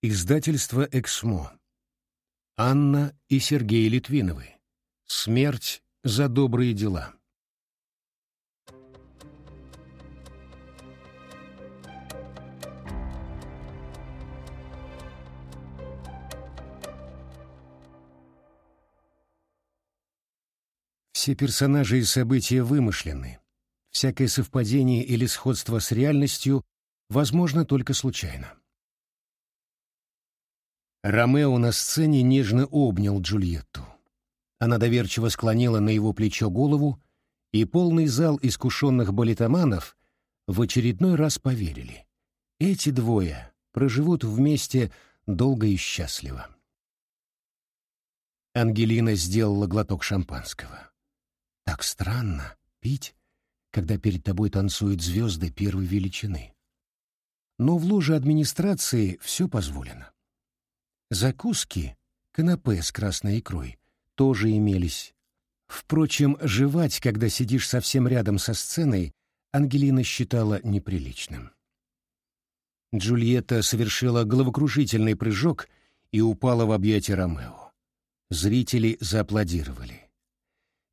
Издательство «Эксмо». Анна и Сергей Литвиновы. Смерть за добрые дела. Все персонажи и события вымышлены. Всякое совпадение или сходство с реальностью возможно только случайно. Ромео на сцене нежно обнял Джульетту. Она доверчиво склонила на его плечо голову, и полный зал искушенных балетоманов в очередной раз поверили. Эти двое проживут вместе долго и счастливо. Ангелина сделала глоток шампанского. Так странно пить, когда перед тобой танцуют звезды первой величины. Но в ложе администрации все позволено. Закуски, канапе с красной икрой, тоже имелись. Впрочем, жевать, когда сидишь совсем рядом со сценой, Ангелина считала неприличным. Джульетта совершила головокружительный прыжок и упала в объятия Ромео. Зрители зааплодировали.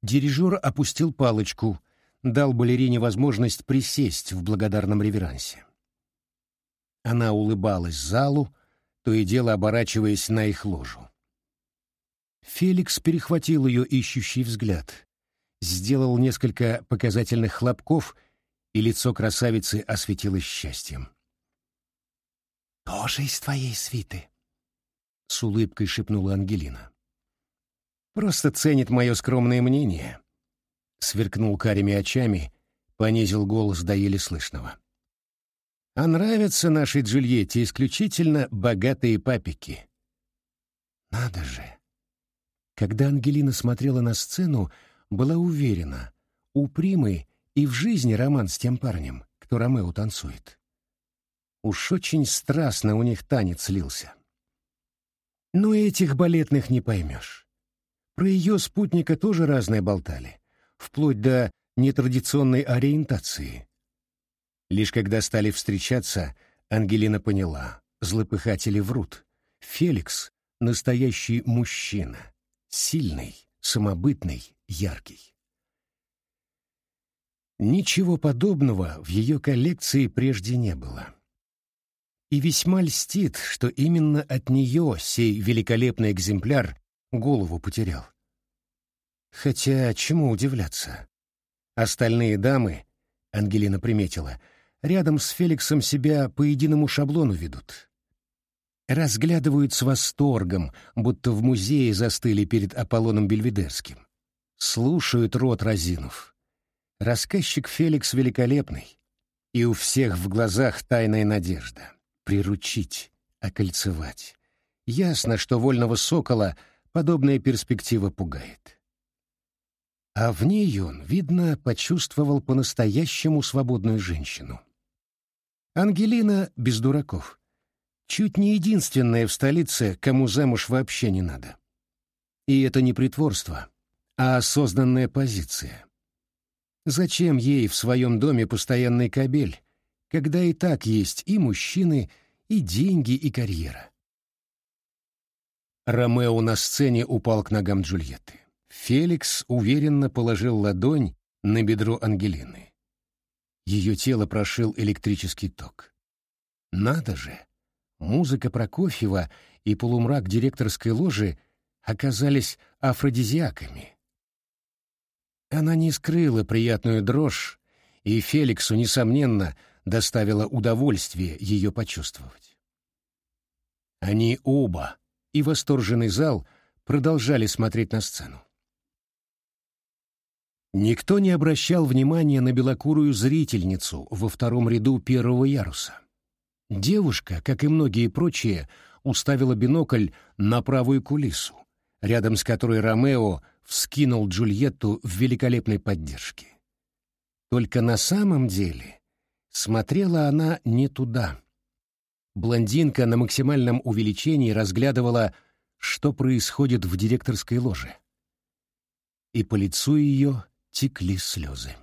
Дирижер опустил палочку, дал балерине возможность присесть в благодарном реверансе. Она улыбалась залу, то и дело оборачиваясь на их ложу. Феликс перехватил ее ищущий взгляд, сделал несколько показательных хлопков, и лицо красавицы осветилось счастьем. «Тоже из твоей свиты?» — с улыбкой шепнула Ангелина. Просто ценит мое скромное мнение. Сверкнул карими очами, понизил голос до еле слышного. А нравятся нашей Джульетте исключительно богатые папики. Надо же. Когда Ангелина смотрела на сцену, была уверена, у Примы и в жизни роман с тем парнем, кто Ромео танцует. Уж очень страстно у них танец лился. Но этих балетных не поймешь. Про ее спутника тоже разное болтали, вплоть до нетрадиционной ориентации. Лишь когда стали встречаться, Ангелина поняла, злопыхатели врут. Феликс — настоящий мужчина, сильный, самобытный, яркий. Ничего подобного в ее коллекции прежде не было. И весьма льстит, что именно от нее сей великолепный экземпляр голову потерял. Хотя чему удивляться? Остальные дамы, Ангелина приметила, рядом с Феликсом себя по единому шаблону ведут. Разглядывают с восторгом, будто в музее застыли перед Аполлоном Бельведерским. Слушают рот разинув. Рассказчик Феликс великолепный, и у всех в глазах тайная надежда — приручить, окольцевать. Ясно, что вольного сокола — Подобная перспектива пугает. А в ней он, видно, почувствовал по-настоящему свободную женщину. Ангелина без дураков. Чуть не единственная в столице, кому замуж вообще не надо. И это не притворство, а осознанная позиция. Зачем ей в своем доме постоянный кабель, когда и так есть и мужчины, и деньги, и карьера? Ромео на сцене упал к ногам Джульетты. Феликс уверенно положил ладонь на бедро Ангелины. Ее тело прошил электрический ток. Надо же! Музыка Прокофьева и полумрак директорской ложи оказались афродизиаками. Она не скрыла приятную дрожь, и Феликсу, несомненно, доставило удовольствие ее почувствовать. Они оба и восторженный зал продолжали смотреть на сцену. Никто не обращал внимания на белокурую зрительницу во втором ряду первого яруса. Девушка, как и многие прочие, уставила бинокль на правую кулису, рядом с которой Ромео вскинул Джульетту в великолепной поддержке. Только на самом деле смотрела она не туда. Блондинка на максимальном увеличении разглядывала, что происходит в директорской ложе. И по лицу ее текли слезы.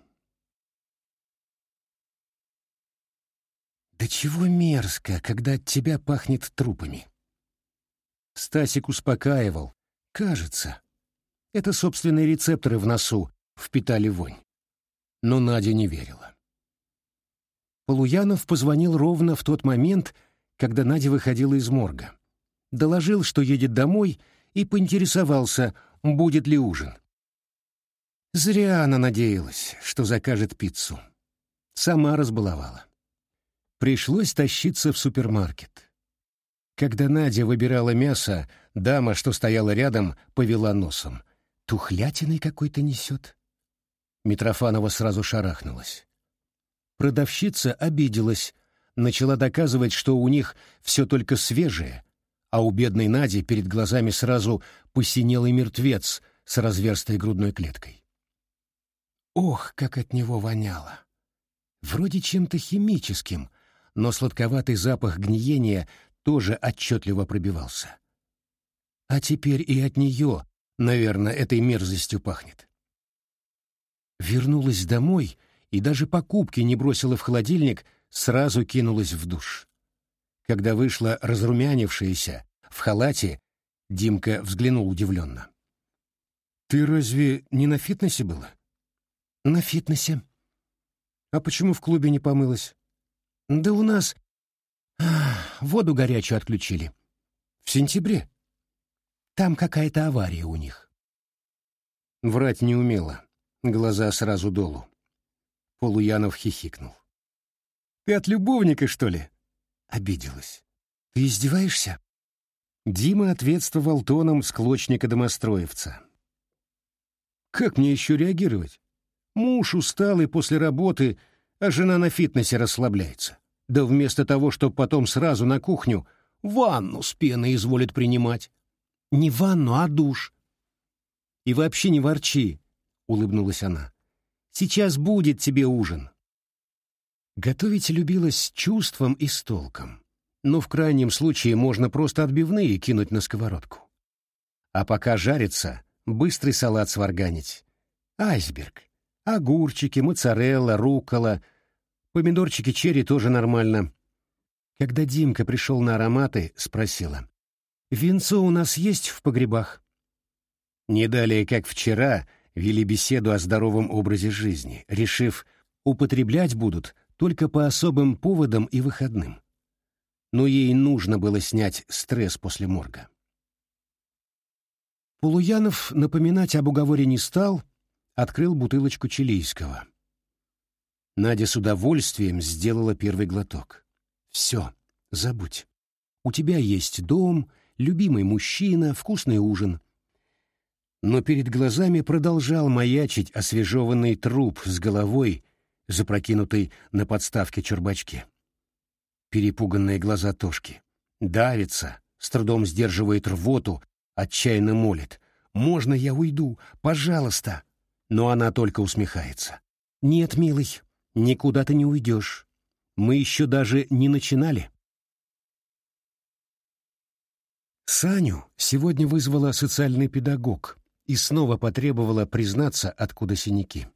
«Да чего мерзко, когда от тебя пахнет трупами», Стасик успокаивал. Кажется. Это собственные рецепторы в носу впитали вонь. Но Надя не верила. Полуянов позвонил ровно в тот момент, когда Надя выходила из морга. Доложил, что едет домой, и поинтересовался, будет ли ужин. Зря она надеялась, что закажет пиццу. Сама разбаловала. Пришлось тащиться в супермаркет. Когда Надя выбирала мясо, дама, что стояла рядом, повела носом. «Тухлятиной какой-то несет». Митрофанова сразу шарахнулась. Продавщица обиделась, начала доказывать, что у них все только свежее, а у бедной Нади перед глазами сразу посинелый мертвец с разверстой грудной клеткой. Ох, как от него воняло! Вроде чем-то химическим, но сладковатый запах гниения тоже отчетливо пробивался. А теперь и от нее, наверное, этой мерзостью пахнет. Вернулась домой и даже покупки не бросила в холодильник, сразу кинулась в душ. Когда вышла разрумянившаяся, в халате, Димка взглянул удивленно. «Ты разве не на фитнесе была?» «На фитнесе». «А почему в клубе не помылась?» «Да у нас воду горячую отключили. В сентябре. Там какая-то авария у них». Врать не умела. Глаза сразу долу. Полуянов хихикнул. «Ты от любовника, что ли?» Обиделась. «Ты издеваешься?» Дима ответствовал тоном склочника-домостроевца. «Как мне еще реагировать? Муж усталый после работы, а жена на фитнесе расслабляется. Да вместо того, чтобы потом сразу на кухню, ванну с пеной изволит принимать. Не ванну, а душ. И вообще не ворчи, — улыбнулась она. Сейчас будет тебе ужин. Готовить любилась с чувством и с толком. Но в крайнем случае можно просто отбивные кинуть на сковородку. А пока жарится, быстрый салат сварганить. Айсберг. Огурчики, моцарелла, руккола. Помидорчики черри тоже нормально. Когда Димка пришел на ароматы, спросила. «Винцо у нас есть в погребах?» Не далее, как вчера, вели беседу о здоровом образе жизни, решив, употреблять будут только по особым поводам и выходным. Но ей нужно было снять стресс после морга. Полуянов напоминать об уговоре не стал, открыл бутылочку чилийского. Надя с удовольствием сделала первый глоток. «Все, забудь. У тебя есть дом, любимый мужчина, вкусный ужин но перед глазами продолжал маячить освежеванный труп с головой, запрокинутый на подставке чурбачки. Перепуганные глаза Тошки. Давится, с трудом сдерживает рвоту, отчаянно молит. «Можно я уйду? Пожалуйста!» Но она только усмехается. «Нет, милый, никуда ты не уйдешь. Мы еще даже не начинали». Саню сегодня вызвала социальный педагог, и снова потребовала признаться, откуда синяки.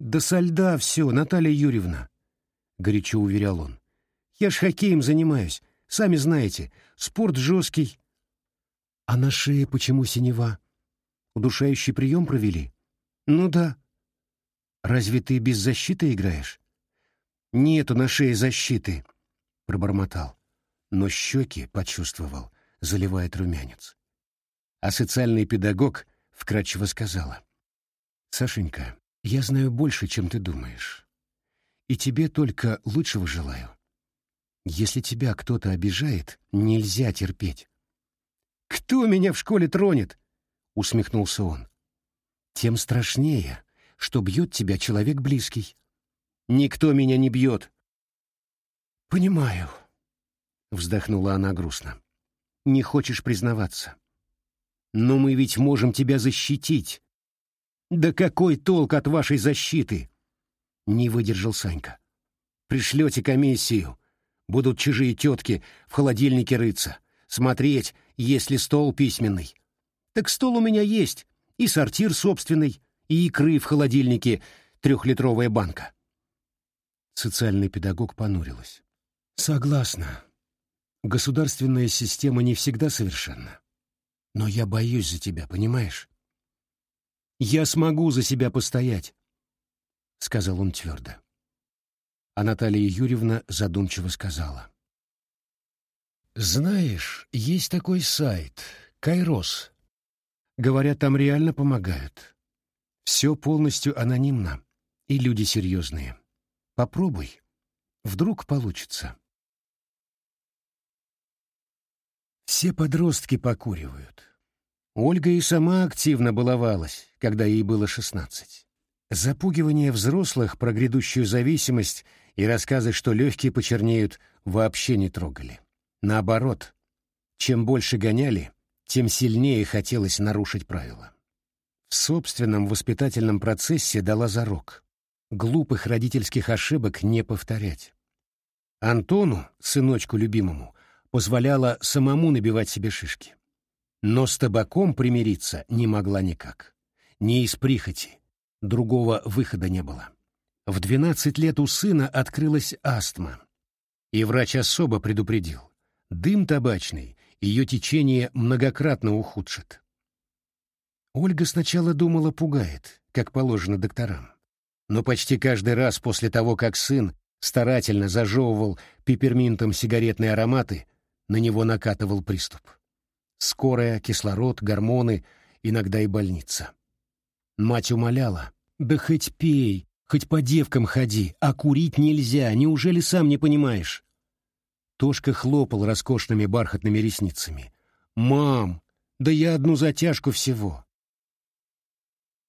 «Да со льда все, Наталья Юрьевна», — горячо уверял он. «Я ж хоккеем занимаюсь, сами знаете, спорт жесткий». «А на шее почему синева? Удушающий прием провели?» «Ну да». «Разве ты без защиты играешь?» «Нету на шее защиты», — пробормотал. Но щеки, почувствовал, заливает румянец а социальный педагог вкратчиво сказала. «Сашенька, я знаю больше, чем ты думаешь. И тебе только лучшего желаю. Если тебя кто-то обижает, нельзя терпеть». «Кто меня в школе тронет?» — усмехнулся он. «Тем страшнее, что бьет тебя человек близкий». «Никто меня не бьет». «Понимаю», — вздохнула она грустно. «Не хочешь признаваться. Но мы ведь можем тебя защитить. Да какой толк от вашей защиты? Не выдержал Санька. Пришлете комиссию. Будут чужие тетки в холодильнике рыться. Смотреть, есть ли стол письменный. Так стол у меня есть. И сортир собственный, и икры в холодильнике трехлитровая банка. Социальный педагог понурилась. Согласна. Государственная система не всегда совершенна. Но я боюсь за тебя, понимаешь? Я смогу за себя постоять, — сказал он твердо. А Наталья Юрьевна задумчиво сказала. Знаешь, есть такой сайт, Кайрос. Говорят, там реально помогают. Все полностью анонимно, и люди серьезные. Попробуй. Вдруг получится. Все подростки покуривают. Ольга и сама активно баловалась, когда ей было шестнадцать. Запугивание взрослых про грядущую зависимость и рассказы, что легкие почернеют, вообще не трогали. Наоборот, чем больше гоняли, тем сильнее хотелось нарушить правила. В собственном воспитательном процессе дала зарок. Глупых родительских ошибок не повторять. Антону, сыночку любимому, позволяла самому набивать себе шишки. Но с табаком примириться не могла никак. Не из прихоти. Другого выхода не было. В 12 лет у сына открылась астма. И врач особо предупредил. Дым табачный ее течение многократно ухудшит. Ольга сначала думала пугает, как положено докторам. Но почти каждый раз после того, как сын старательно зажевывал пепперминтом сигаретные ароматы, на него накатывал приступ. Скорая, кислород, гормоны, иногда и больница. Мать умоляла, «Да хоть пей, хоть по девкам ходи, а курить нельзя, неужели сам не понимаешь?» Тошка хлопал роскошными бархатными ресницами. «Мам, да я одну затяжку всего».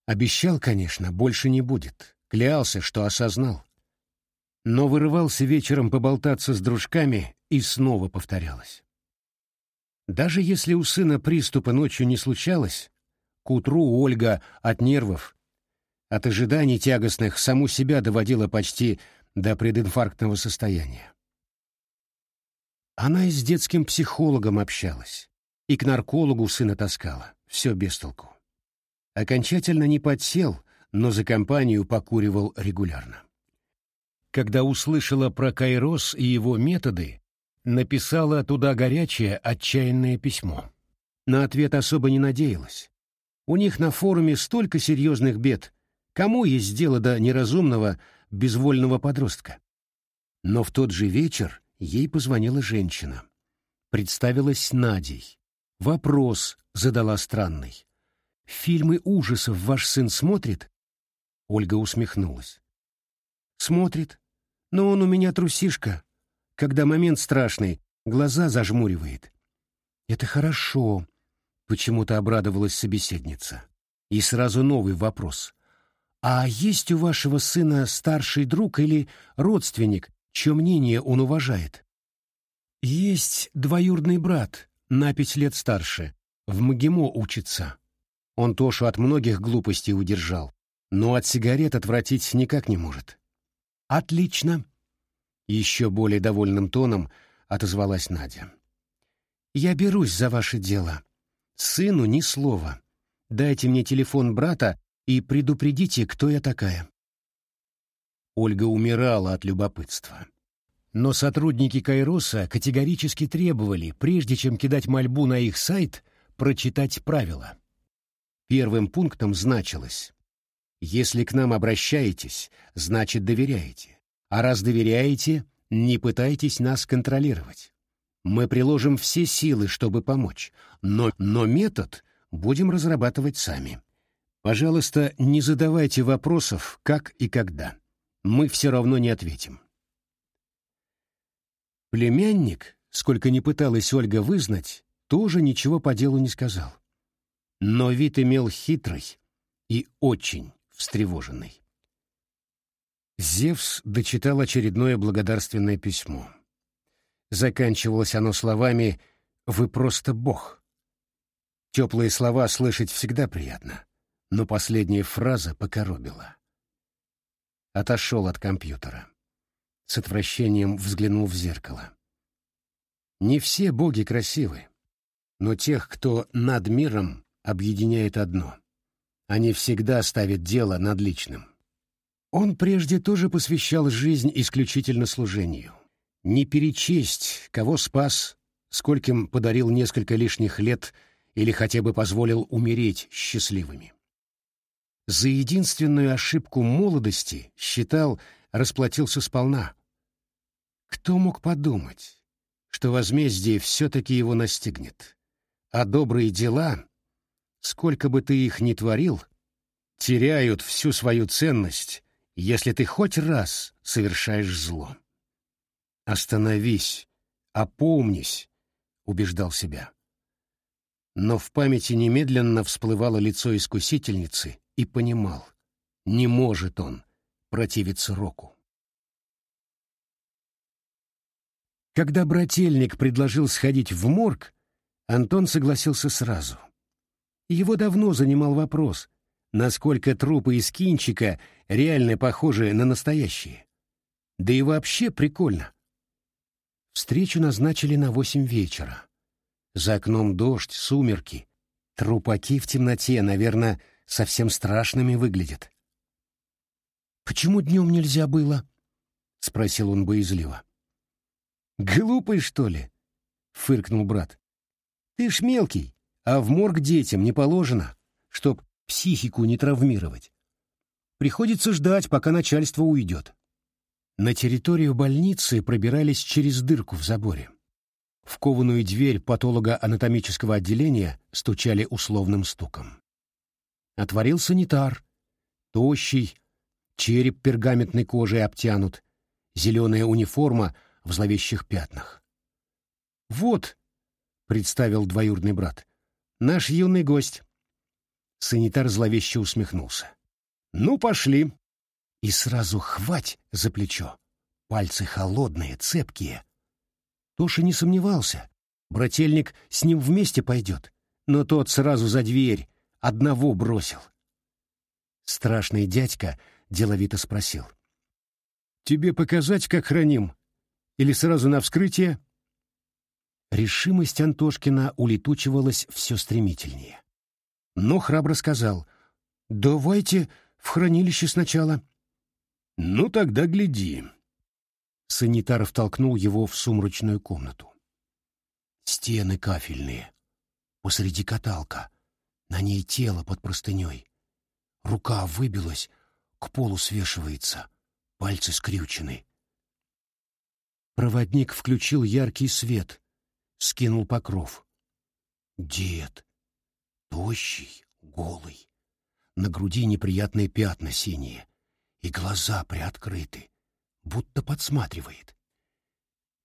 Обещал, конечно, больше не будет. Клялся, что осознал. Но вырывался вечером поболтаться с дружками и снова повторялось. Даже если у сына приступа ночью не случалось, к утру Ольга от нервов, от ожиданий тягостных саму себя доводила почти до прединфарктного состояния. Она и с детским психологом общалась, и к наркологу сына таскала, все без толку. Окончательно не подсел, но за компанию покуривал регулярно. Когда услышала про Кайрос и его методы, написала туда горячее, отчаянное письмо. На ответ особо не надеялась. У них на форуме столько серьезных бед. Кому есть дело до неразумного, безвольного подростка? Но в тот же вечер ей позвонила женщина. Представилась Надей. Вопрос задала странный. «Фильмы ужасов ваш сын смотрит?» Ольга усмехнулась. «Смотрит. Но он у меня трусишка, когда момент страшный, глаза зажмуривает. «Это хорошо», — почему-то обрадовалась собеседница. И сразу новый вопрос. «А есть у вашего сына старший друг или родственник, чье мнение он уважает?» «Есть двоюродный брат, на пять лет старше, в МГИМО учится. Он Тошу от многих глупостей удержал, но от сигарет отвратить никак не может». «Отлично», еще более довольным тоном отозвалась Надя. «Я берусь за ваше дело. Сыну ни слова. Дайте мне телефон брата и предупредите, кто я такая». Ольга умирала от любопытства. Но сотрудники Кайроса категорически требовали, прежде чем кидать мольбу на их сайт, прочитать правила. Первым пунктом значилось «Если к нам обращаетесь, значит доверяете. А раз доверяете, не пытайтесь нас контролировать. Мы приложим все силы, чтобы помочь, но, но метод будем разрабатывать сами. Пожалуйста, не задавайте вопросов, как и когда. Мы все равно не ответим. Племянник, сколько ни пыталась Ольга вызнать, тоже ничего по делу не сказал. Но вид имел хитрый и очень встревоженный. Зевс дочитал очередное благодарственное письмо. Заканчивалось оно словами «Вы просто бог». Теплые слова слышать всегда приятно, но последняя фраза покоробила. Отошел от компьютера. С отвращением взглянул в зеркало. Не все боги красивы, но тех, кто над миром, объединяет одно. Они всегда ставят дело над личным. Он прежде тоже посвящал жизнь исключительно служению. Не перечесть, кого спас, скольким подарил несколько лишних лет или хотя бы позволил умереть счастливыми. За единственную ошибку молодости, считал, расплатился сполна. Кто мог подумать, что возмездие все-таки его настигнет, а добрые дела, сколько бы ты их ни творил, теряют всю свою ценность, если ты хоть раз совершаешь зло. «Остановись, опомнись», — убеждал себя. Но в памяти немедленно всплывало лицо искусительницы и понимал, не может он противиться Року. Когда брательник предложил сходить в морг, Антон согласился сразу. Его давно занимал вопрос, насколько трупы из кинчика реально похожи на настоящие. Да и вообще прикольно. Встречу назначили на восемь вечера. За окном дождь, сумерки. Трупаки в темноте, наверное, совсем страшными выглядят. «Почему днем нельзя было?» — спросил он боязливо. «Глупый, что ли?» — фыркнул брат. «Ты ж мелкий, а в морг детям не положено, чтоб психику не травмировать. Приходится ждать, пока начальство уйдет». На территорию больницы пробирались через дырку в заборе. В кованую дверь патолого-анатомического отделения стучали условным стуком. Отворил санитар. Тощий, череп пергаментной кожей обтянут, зеленая униформа — в зловещих пятнах. «Вот», — представил двоюродный брат, — «наш юный гость». Санитар зловеще усмехнулся. «Ну, пошли». И сразу хвать за плечо. Пальцы холодные, цепкие. Тоша не сомневался. Брательник с ним вместе пойдет. Но тот сразу за дверь, одного бросил. Страшный дядька деловито спросил. «Тебе показать, как храним или сразу на вскрытие? Решимость Антошкина улетучивалась все стремительнее. Но храбро сказал, «Давайте в хранилище сначала». «Ну тогда гляди». Санитар втолкнул его в сумрачную комнату. Стены кафельные. Посреди каталка. На ней тело под простыней. Рука выбилась, к полу свешивается. Пальцы скрючены. Проводник включил яркий свет, скинул покров. Дед, тощий, голый, на груди неприятные пятна синие, и глаза приоткрыты, будто подсматривает.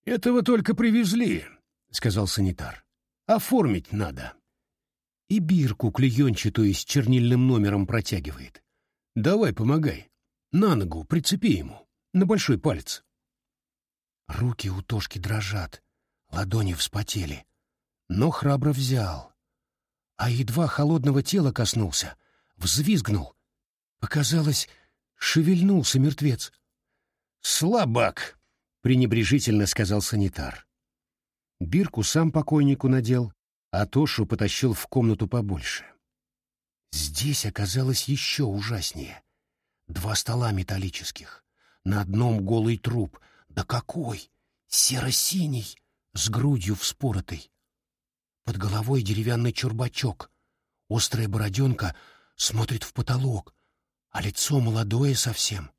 «Этого только привезли», — сказал санитар. «Оформить надо». И бирку клеенчатую с чернильным номером протягивает. «Давай, помогай. На ногу прицепи ему, на большой палец». Руки у Тошки дрожат, ладони вспотели. Но храбро взял. А едва холодного тела коснулся, взвизгнул. Показалось, шевельнулся мертвец. «Слабак!» — пренебрежительно сказал санитар. Бирку сам покойнику надел, а Тошу потащил в комнату побольше. Здесь оказалось еще ужаснее. Два стола металлических. На одном голый труп — да какой! Серо-синий, с грудью вспоротой. Под головой деревянный чурбачок. Острая бороденка смотрит в потолок, а лицо молодое совсем.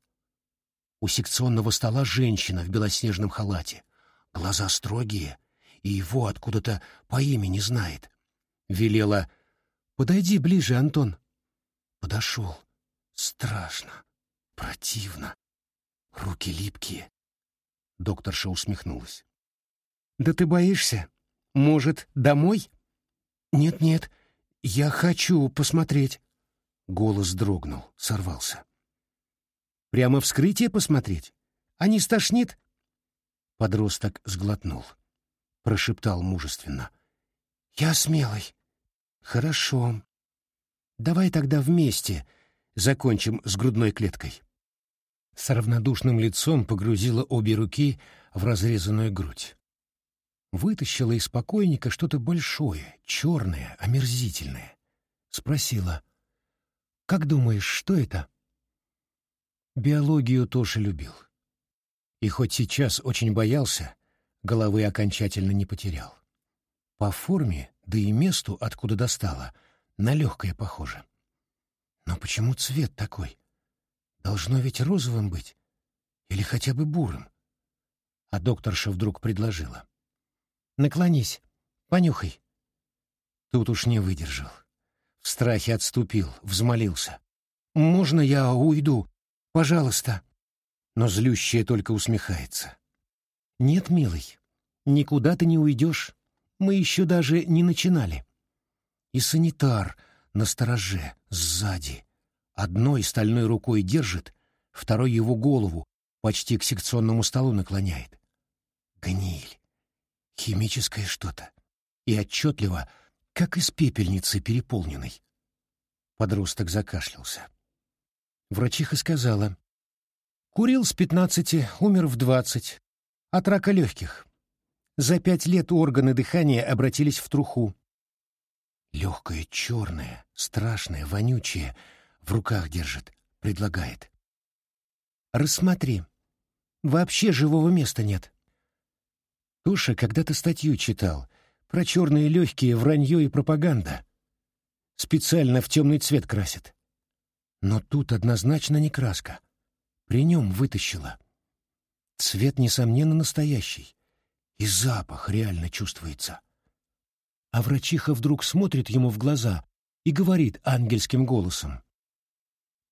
У секционного стола женщина в белоснежном халате. Глаза строгие, и его откуда-то по имени знает. Велела «Подойди ближе, Антон». Подошел. Страшно, противно. Руки липкие, Докторша усмехнулась. «Да ты боишься? Может, домой?» «Нет-нет, я хочу посмотреть». Голос дрогнул, сорвался. «Прямо вскрытие посмотреть? А не стошнит?» Подросток сглотнул. Прошептал мужественно. «Я смелый». «Хорошо. Давай тогда вместе закончим с грудной клеткой» с равнодушным лицом погрузила обе руки в разрезанную грудь. Вытащила из покойника что-то большое, черное, омерзительное. Спросила, «Как думаешь, что это?» Биологию тоже любил. И хоть сейчас очень боялся, головы окончательно не потерял. По форме, да и месту, откуда достала, на легкое похоже. Но почему цвет такой? Должно ведь розовым быть. Или хотя бы бурым. А докторша вдруг предложила. «Наклонись, понюхай». Тут уж не выдержал. В страхе отступил, взмолился. «Можно я уйду? Пожалуйста». Но злющая только усмехается. «Нет, милый, никуда ты не уйдешь. Мы еще даже не начинали». И санитар на стороже, сзади. Одной стальной рукой держит, второй его голову почти к секционному столу наклоняет. Гниль. Химическое что-то. И отчетливо, как из пепельницы переполненной. Подросток закашлялся. Врачиха сказала. Курил с пятнадцати, умер в двадцать. От рака легких. За пять лет органы дыхания обратились в труху. Легкое, черное, страшное, вонючее — в руках держит, предлагает. «Рассмотри. Вообще живого места нет». Туша когда-то статью читал про черные легкие, вранье и пропаганда. Специально в темный цвет красят. Но тут однозначно не краска. При нем вытащила. Цвет, несомненно, настоящий. И запах реально чувствуется. А врачиха вдруг смотрит ему в глаза и говорит ангельским голосом.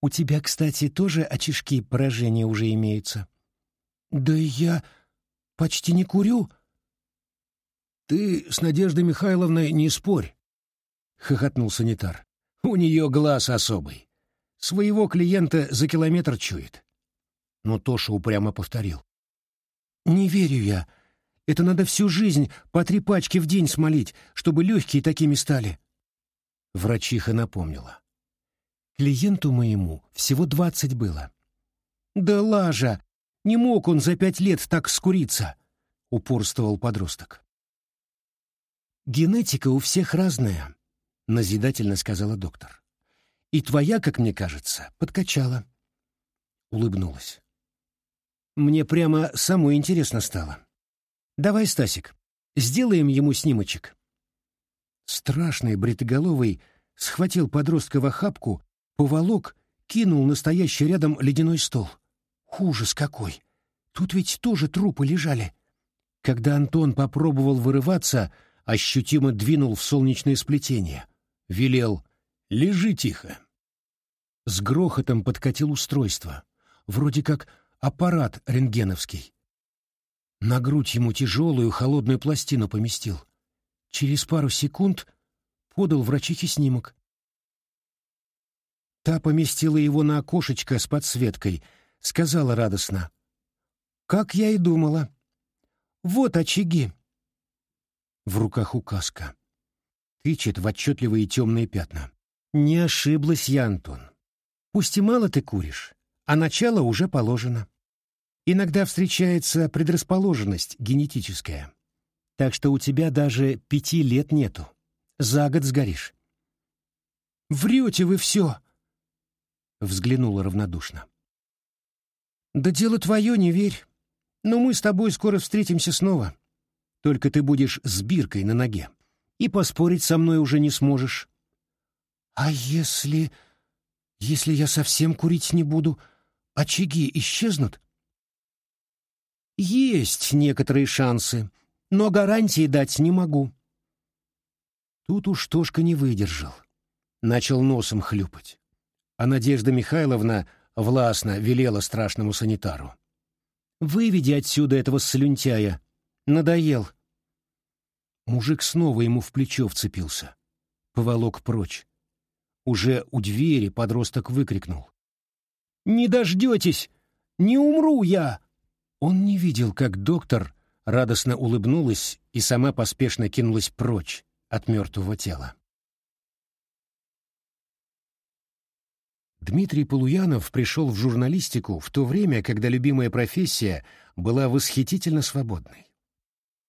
У тебя, кстати, тоже очишки поражения уже имеются. Да я почти не курю. Ты с Надеждой Михайловной не спорь, хохотнул санитар. У нее глаз особый. Своего клиента за километр чует. Но Тоша упрямо повторил. Не верю я. Это надо всю жизнь по три пачки в день смолить, чтобы легкие такими стали. Врачиха напомнила. Клиенту моему всего двадцать было. «Да лажа! Не мог он за пять лет так скуриться!» — упорствовал подросток. «Генетика у всех разная», — назидательно сказала доктор. «И твоя, как мне кажется, подкачала». Улыбнулась. «Мне прямо самое интересно стало. Давай, Стасик, сделаем ему снимочек». Страшный бритоголовый схватил подростка в охапку поволок, кинул настоящий рядом ледяной стол. Ужас какой! Тут ведь тоже трупы лежали. Когда Антон попробовал вырываться, ощутимо двинул в солнечное сплетение. Велел «Лежи тихо». С грохотом подкатил устройство. Вроде как аппарат рентгеновский. На грудь ему тяжелую холодную пластину поместил. Через пару секунд подал врачихе снимок. Та поместила его на окошечко с подсветкой, сказала радостно. «Как я и думала. Вот очаги». В руках указка. Тычет в отчетливые темные пятна. «Не ошиблась я, Антон. Пусть и мало ты куришь, а начало уже положено. Иногда встречается предрасположенность генетическая. Так что у тебя даже пяти лет нету. За год сгоришь». «Врете вы все!» взглянула равнодушно. «Да дело твое, не верь. Но мы с тобой скоро встретимся снова. Только ты будешь с биркой на ноге. И поспорить со мной уже не сможешь». «А если... если я совсем курить не буду, очаги исчезнут?» «Есть некоторые шансы, но гарантии дать не могу». Тут уж Тошка не выдержал. Начал носом хлюпать а Надежда Михайловна властно велела страшному санитару. «Выведи отсюда этого слюнтяя. Надоел». Мужик снова ему в плечо вцепился. Поволок прочь. Уже у двери подросток выкрикнул. «Не дождетесь! Не умру я!» Он не видел, как доктор радостно улыбнулась и сама поспешно кинулась прочь от мертвого тела. Дмитрий Полуянов пришел в журналистику в то время, когда любимая профессия была восхитительно свободной.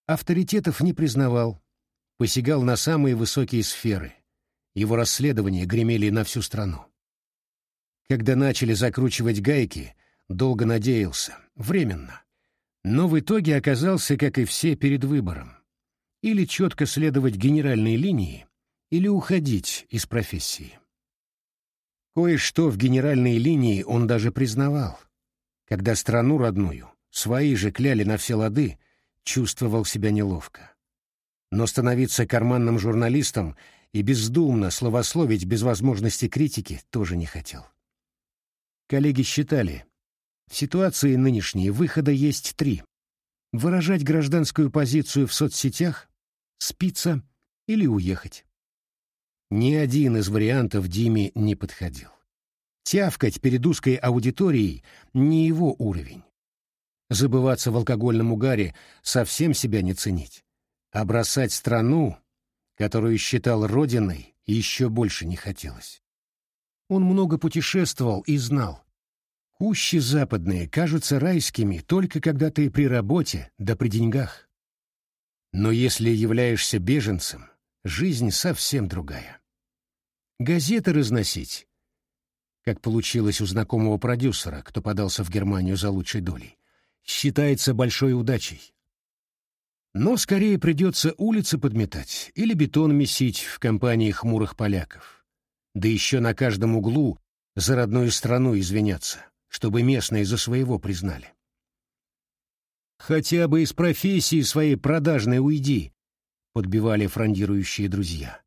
Авторитетов не признавал, посягал на самые высокие сферы. Его расследования гремели на всю страну. Когда начали закручивать гайки, долго надеялся, временно. Но в итоге оказался, как и все, перед выбором. Или четко следовать генеральной линии, или уходить из профессии. Кое-что в генеральной линии он даже признавал. Когда страну родную, свои же кляли на все лады, чувствовал себя неловко. Но становиться карманным журналистом и бездумно словословить без возможности критики тоже не хотел. Коллеги считали, в ситуации нынешней выхода есть три. Выражать гражданскую позицию в соцсетях, спиться или уехать. Ни один из вариантов Диме не подходил. Тявкать перед узкой аудиторией — не его уровень. Забываться в алкогольном угаре — совсем себя не ценить. А бросать страну, которую считал родиной, еще больше не хотелось. Он много путешествовал и знал. Кущи западные кажутся райскими только когда ты при работе да при деньгах. Но если являешься беженцем, жизнь совсем другая. Газеты разносить, как получилось у знакомого продюсера, кто подался в Германию за лучшей долей, считается большой удачей. Но скорее придется улицы подметать или бетон месить в компании хмурых поляков. Да еще на каждом углу за родную страну извиняться, чтобы местные за своего признали. «Хотя бы из профессии своей продажной уйди», — подбивали фрондирующие друзья.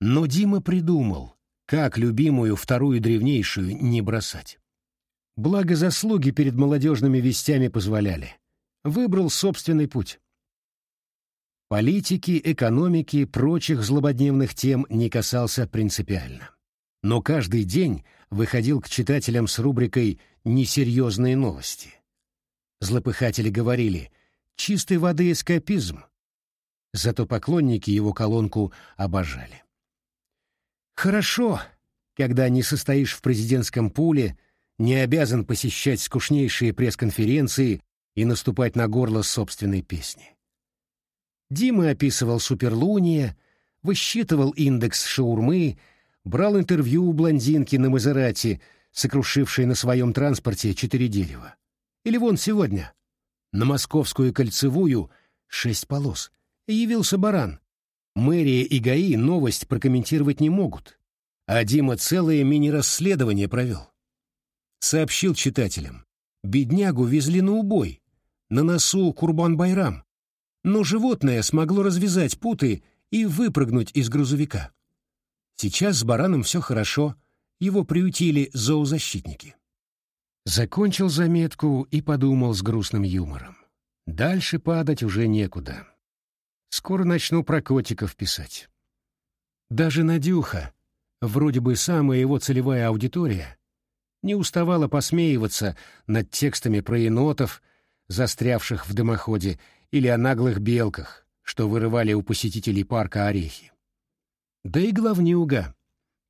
Но Дима придумал, как любимую вторую древнейшую не бросать. Благо заслуги перед молодежными вестями позволяли. Выбрал собственный путь. Политики, экономики, прочих злободневных тем не касался принципиально. Но каждый день выходил к читателям с рубрикой «Несерьезные новости». Злопыхатели говорили «чистой воды эскапизм». Зато поклонники его колонку обожали. Хорошо, когда не состоишь в президентском пуле, не обязан посещать скучнейшие пресс-конференции и наступать на горло собственной песни. Дима описывал суперлуния, высчитывал индекс шаурмы, брал интервью у блондинки на Мазерати, сокрушившей на своем транспорте четыре дерева. Или вон сегодня, на московскую кольцевую, шесть полос, явился баран, Мэрия и ГАИ новость прокомментировать не могут, а Дима целое мини-расследование провел. Сообщил читателям. Беднягу везли на убой, на носу Курбан-Байрам, но животное смогло развязать путы и выпрыгнуть из грузовика. Сейчас с бараном все хорошо, его приютили зоозащитники. Закончил заметку и подумал с грустным юмором. Дальше падать уже некуда. Скоро начну про котиков писать. Даже Надюха, вроде бы самая его целевая аудитория, не уставала посмеиваться над текстами про енотов, застрявших в дымоходе, или о наглых белках, что вырывали у посетителей парка орехи. Да и главнюга,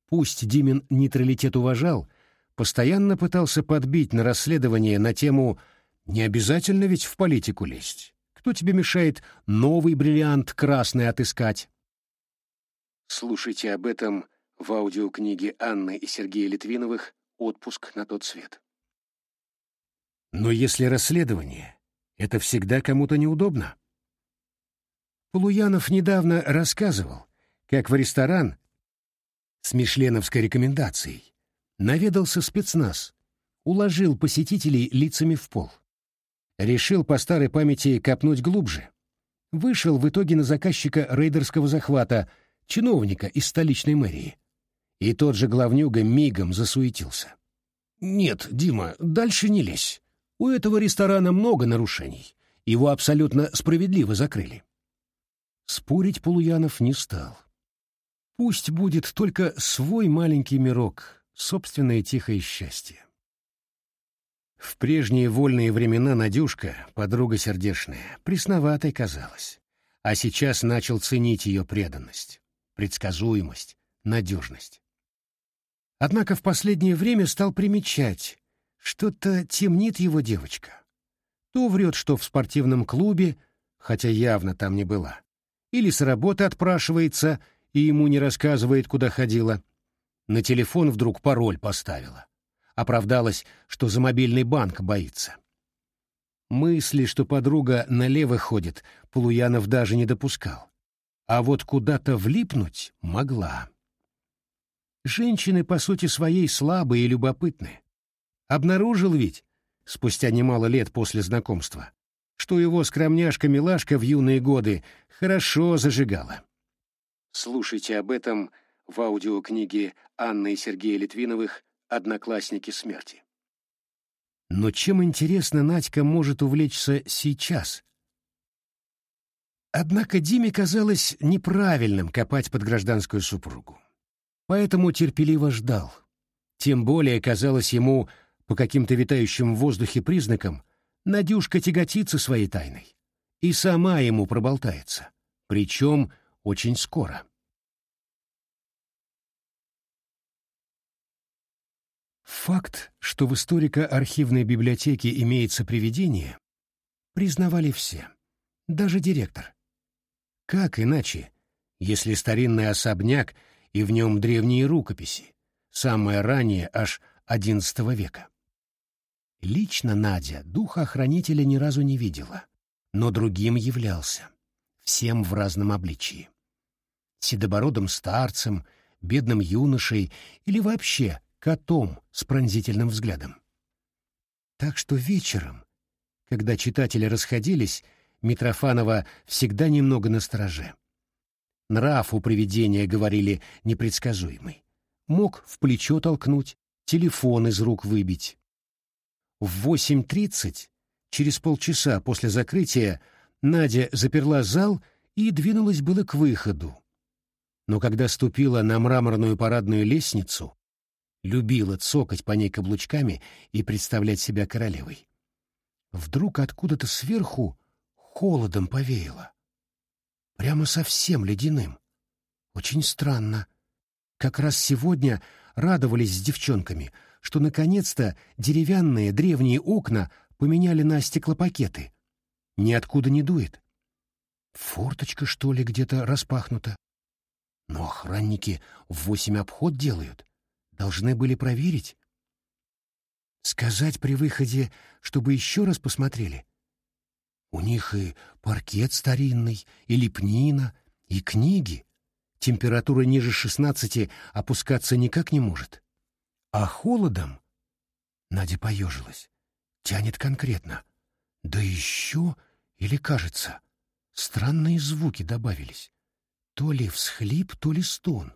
пусть Димин нейтралитет уважал, постоянно пытался подбить на расследование на тему «не обязательно ведь в политику лезть». Кто тебе мешает новый бриллиант красный отыскать? Слушайте об этом в аудиокниге Анны и Сергея Литвиновых «Отпуск на тот свет». Но если расследование, это всегда кому-то неудобно. Полуянов недавно рассказывал, как в ресторан с мишленовской рекомендацией наведался спецназ, уложил посетителей лицами в пол. Решил по старой памяти копнуть глубже. Вышел в итоге на заказчика рейдерского захвата, чиновника из столичной мэрии. И тот же главнюга мигом засуетился. «Нет, Дима, дальше не лезь. У этого ресторана много нарушений. Его абсолютно справедливо закрыли». Спорить Полуянов не стал. Пусть будет только свой маленький мирок, собственное тихое счастье. В прежние вольные времена Надюшка, подруга сердечная, пресноватой казалась, а сейчас начал ценить ее преданность, предсказуемость, надежность. Однако в последнее время стал примечать, что-то темнит его девочка. То врет, что в спортивном клубе, хотя явно там не была, или с работы отпрашивается и ему не рассказывает, куда ходила. На телефон вдруг пароль поставила. Оправдалась, что за мобильный банк боится. Мысли, что подруга налево ходит, Полуянов даже не допускал. А вот куда-то влипнуть могла. Женщины, по сути своей, слабые и любопытны. Обнаружил ведь, спустя немало лет после знакомства, что его скромняшка-милашка в юные годы хорошо зажигала. Слушайте об этом в аудиокниге Анны и Сергея Литвиновых «Одноклассники смерти». Но чем интересно Надька может увлечься сейчас? Однако Диме казалось неправильным копать под гражданскую супругу. Поэтому терпеливо ждал. Тем более казалось ему, по каким-то витающим в воздухе признакам, Надюшка тяготится своей тайной. И сама ему проболтается. Причем очень скоро. Факт, что в историко-архивной библиотеке имеется привидение, признавали все, даже директор. Как иначе, если старинный особняк и в нем древние рукописи, самое раннее аж XI века? Лично Надя духа-охранителя ни разу не видела, но другим являлся, всем в разном обличии. Седобородым старцем, бедным юношей или вообще котом с пронзительным взглядом. Так что вечером, когда читатели расходились, Митрофанова всегда немного настороже. Нрав у привидения, говорили, непредсказуемый. Мог в плечо толкнуть, телефон из рук выбить. В 8.30, через полчаса после закрытия, Надя заперла зал и двинулась было к выходу. Но когда ступила на мраморную парадную лестницу, любила цокать по ней каблучками и представлять себя королевой. Вдруг откуда-то сверху холодом повеяло. Прямо совсем ледяным. Очень странно. Как раз сегодня радовались с девчонками, что наконец-то деревянные древние окна поменяли на стеклопакеты. Ниоткуда не дует. Форточка, что ли, где-то распахнута. Но охранники в восемь обход делают. Должны были проверить. Сказать при выходе, чтобы еще раз посмотрели. У них и паркет старинный, и лепнина, и книги. Температура ниже шестнадцати опускаться никак не может. А холодом, Надя поежилась, тянет конкретно. Да еще, или кажется, странные звуки добавились. То ли всхлип, то ли стон.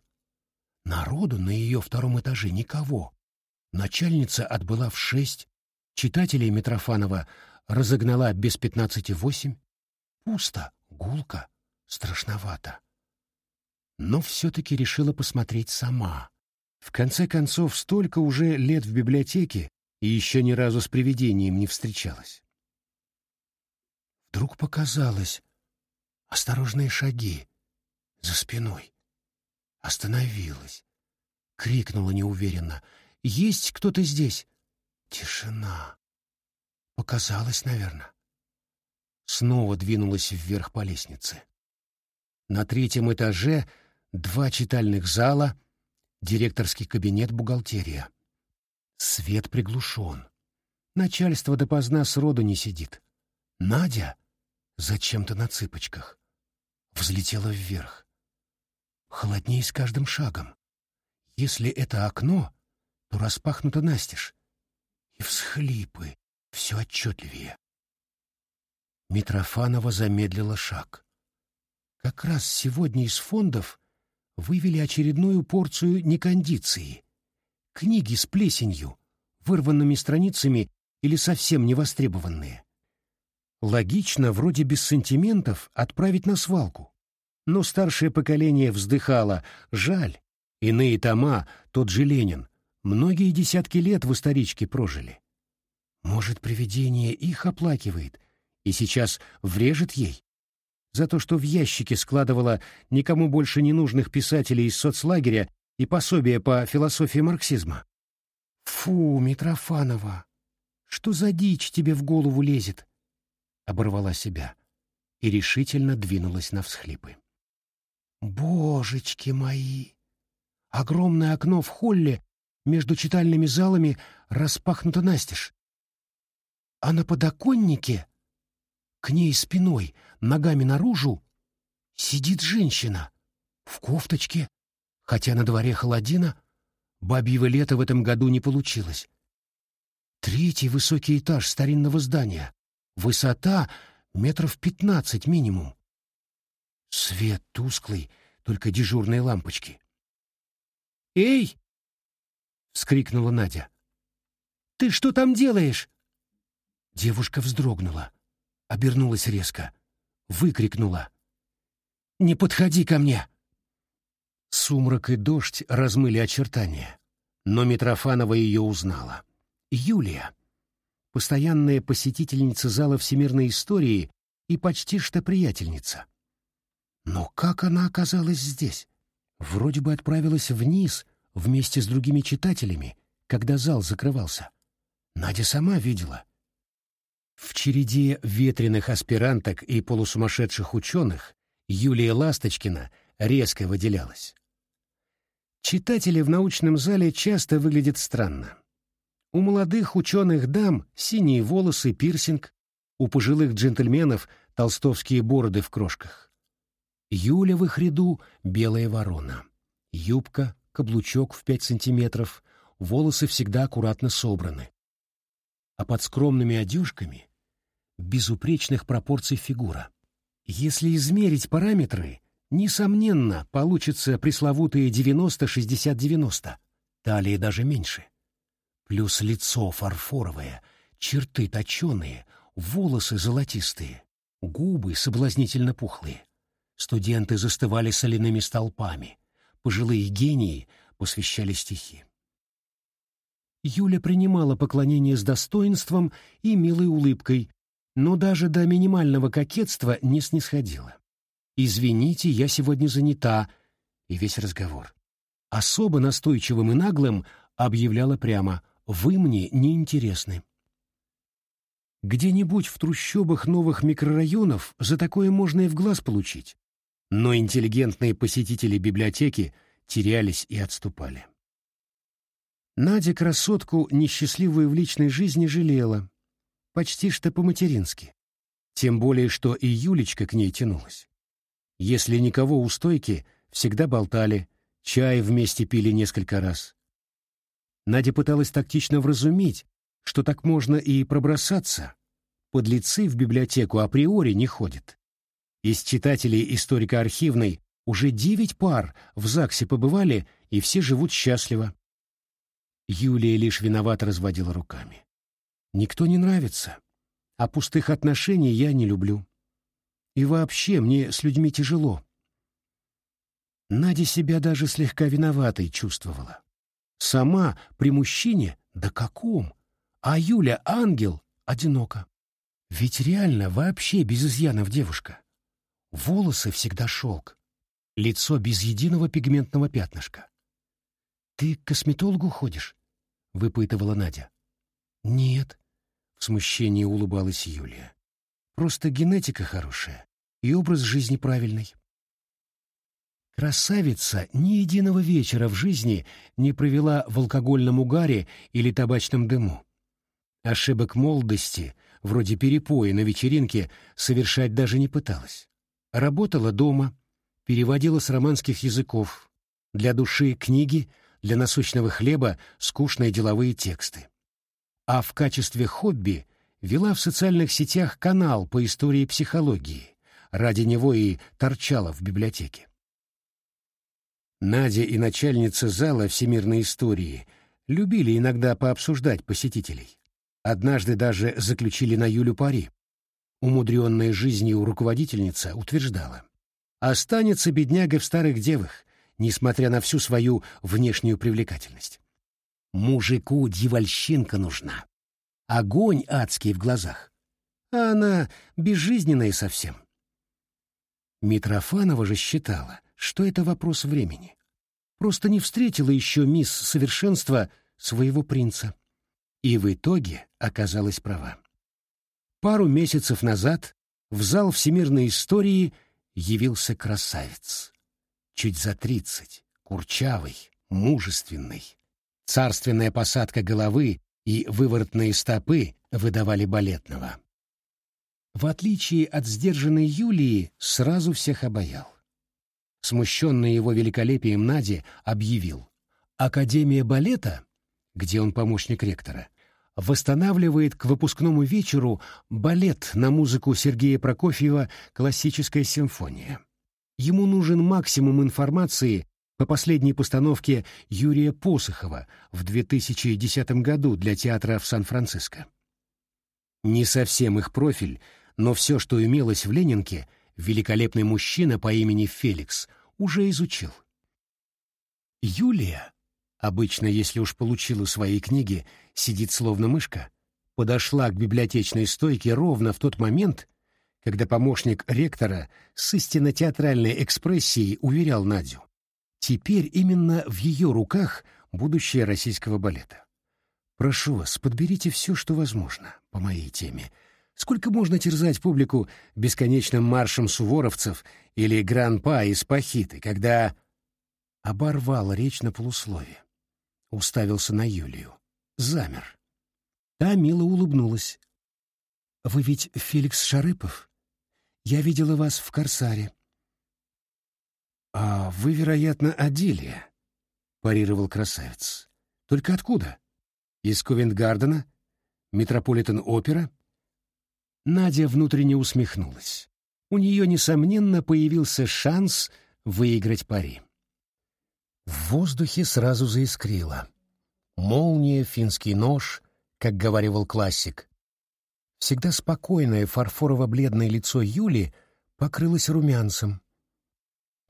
Народу на ее втором этаже никого. Начальница отбыла в шесть, читателей Митрофанова разогнала без пятнадцати восемь. Пусто, гулко, страшновато. Но все-таки решила посмотреть сама. В конце концов, столько уже лет в библиотеке и еще ни разу с привидением не встречалась. Вдруг показалось осторожные шаги за спиной. Остановилась. Крикнула неуверенно. «Есть кто-то здесь?» Тишина. Показалось, наверное. Снова двинулась вверх по лестнице. На третьем этаже два читальных зала, директорский кабинет, бухгалтерия. Свет приглушен. Начальство допоздна сроду не сидит. Надя зачем-то на цыпочках взлетела вверх холоднее с каждым шагом. Если это окно, то распахнуто настежь. И всхлипы все отчетливее. Митрофанова замедлила шаг. Как раз сегодня из фондов вывели очередную порцию некондиции. Книги с плесенью, вырванными страницами или совсем невостребованные. Логично, вроде без сантиментов, отправить на свалку но старшее поколение вздыхало «жаль». Иные тома, тот же Ленин, многие десятки лет в историчке прожили. Может, привидение их оплакивает и сейчас врежет ей? За то, что в ящике складывала никому больше не нужных писателей из соцлагеря и пособия по философии марксизма. «Фу, Митрофанова, что за дичь тебе в голову лезет?» Оборвала себя и решительно двинулась на всхлипы. Божечки мои! Огромное окно в холле между читальными залами распахнуто настежь. а на подоконнике, к ней спиной, ногами наружу, сидит женщина в кофточке, хотя на дворе холодина, бабьего лета в этом году не получилось. Третий высокий этаж старинного здания, высота метров пятнадцать минимум. Свет тусклый, только дежурные лампочки. «Эй!» — вскрикнула Надя. «Ты что там делаешь?» Девушка вздрогнула, обернулась резко, выкрикнула. «Не подходи ко мне!» Сумрак и дождь размыли очертания, но Митрофанова ее узнала. Юлия, постоянная посетительница зала всемирной истории и почти что приятельница. Но как она оказалась здесь? Вроде бы отправилась вниз вместе с другими читателями, когда зал закрывался. Надя сама видела. В череде ветреных аспиранток и полусумасшедших ученых Юлия Ласточкина резко выделялась. Читатели в научном зале часто выглядят странно. У молодых ученых дам синие волосы, пирсинг, у пожилых джентльменов толстовские бороды в крошках. Юля в их ряду — белая ворона. Юбка, каблучок в пять сантиметров, волосы всегда аккуратно собраны. А под скромными одежками — безупречных пропорций фигура. Если измерить параметры, несомненно, получится пресловутые 90-60-90, талии даже меньше. Плюс лицо фарфоровое, черты точеные, волосы золотистые, губы соблазнительно пухлые. Студенты застывали соляными столпами, пожилые гении посвящали стихи. Юля принимала поклонение с достоинством и милой улыбкой, но даже до минимального кокетства не снисходила. «Извините, я сегодня занята», и весь разговор. Особо настойчивым и наглым объявляла прямо «Вы мне не интересны». Где-нибудь в трущобах новых микрорайонов за такое можно и в глаз получить. Но интеллигентные посетители библиотеки терялись и отступали. Надя красотку, несчастливую в личной жизни, жалела. Почти что по-матерински. Тем более, что и Юлечка к ней тянулась. Если никого у стойки, всегда болтали, чай вместе пили несколько раз. Надя пыталась тактично вразумить, что так можно и пробросаться. Подлецы в библиотеку априори не ходят. Из читателей историко-архивной уже девять пар в ЗАГСе побывали, и все живут счастливо. Юлия лишь виновато разводила руками. «Никто не нравится, а пустых отношений я не люблю. И вообще мне с людьми тяжело». Надя себя даже слегка виноватой чувствовала. Сама при мужчине, да каком? А Юля, ангел, одиноко. Ведь реально вообще без изъянов девушка. Волосы всегда шелк, лицо без единого пигментного пятнышка. «Ты к косметологу ходишь?» — выпытывала Надя. «Нет», — в смущении улыбалась Юлия. «Просто генетика хорошая и образ жизни правильный». Красавица ни единого вечера в жизни не провела в алкогольном угаре или табачном дыму. Ошибок молодости, вроде перепоя на вечеринке, совершать даже не пыталась. Работала дома, переводила с романских языков. Для души книги, для насущного хлеба скучные деловые тексты. А в качестве хобби вела в социальных сетях канал по истории психологии. Ради него и торчала в библиотеке. Надя и начальница зала всемирной истории любили иногда пообсуждать посетителей. Однажды даже заключили на Юлю пари. Умудренная жизнью руководительница утверждала. Останется бедняга в старых девах, несмотря на всю свою внешнюю привлекательность. Мужику дьявольщинка нужна. Огонь адский в глазах. А она безжизненная совсем. Митрофанова же считала, что это вопрос времени. Просто не встретила еще мисс Совершенства своего принца. И в итоге оказалась права. Пару месяцев назад в зал всемирной истории явился красавец. Чуть за тридцать, курчавый, мужественный. Царственная посадка головы, и выворотные стопы выдавали балетного. В отличие от сдержанной Юлии, сразу всех обаял. Смущенный его великолепием Нади объявил. Академия балета, где он помощник ректора, восстанавливает к выпускному вечеру балет на музыку Сергея Прокофьева «Классическая симфония». Ему нужен максимум информации по последней постановке Юрия Посохова в 2010 году для театра в Сан-Франциско. Не совсем их профиль, но все, что имелось в Ленинке, великолепный мужчина по имени Феликс уже изучил. Юлия, обычно, если уж получила свои книги, сидит словно мышка, подошла к библиотечной стойке ровно в тот момент, когда помощник ректора с истинно театральной экспрессией уверял Надю. Теперь именно в ее руках будущее российского балета. Прошу вас, подберите все, что возможно по моей теме. Сколько можно терзать публику бесконечным маршем суворовцев или гран-па из пахиты, когда... Оборвал речь на полуслове. Уставился на Юлию. Замер. Та мило улыбнулась. «Вы ведь Феликс Шарыпов? Я видела вас в «Корсаре». «А вы, вероятно, Адилия», — парировал красавец. «Только откуда? Из Ковент-Гардена? Метрополитен-опера?» Надя внутренне усмехнулась. У нее, несомненно, появился шанс выиграть пари. В воздухе сразу заискрило. Молния, финский нож, как говаривал классик. Всегда спокойное фарфорово-бледное лицо Юли покрылось румянцем.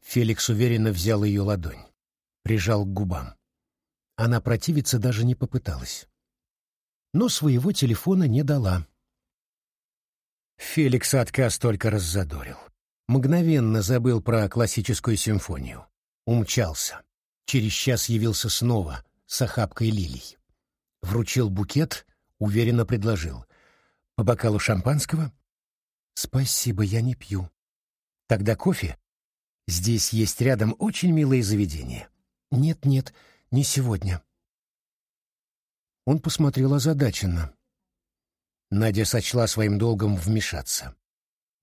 Феликс уверенно взял ее ладонь, прижал к губам. Она противиться даже не попыталась. Но своего телефона не дала. Феликс отказ только раззадорил. Мгновенно забыл про классическую симфонию. Умчался. Через час явился снова с охапкой лилий. Вручил букет, уверенно предложил. «По бокалу шампанского?» «Спасибо, я не пью». «Тогда кофе?» Здесь есть рядом очень милые заведения. Нет-нет, не сегодня. Он посмотрел озадаченно. Надя сочла своим долгом вмешаться.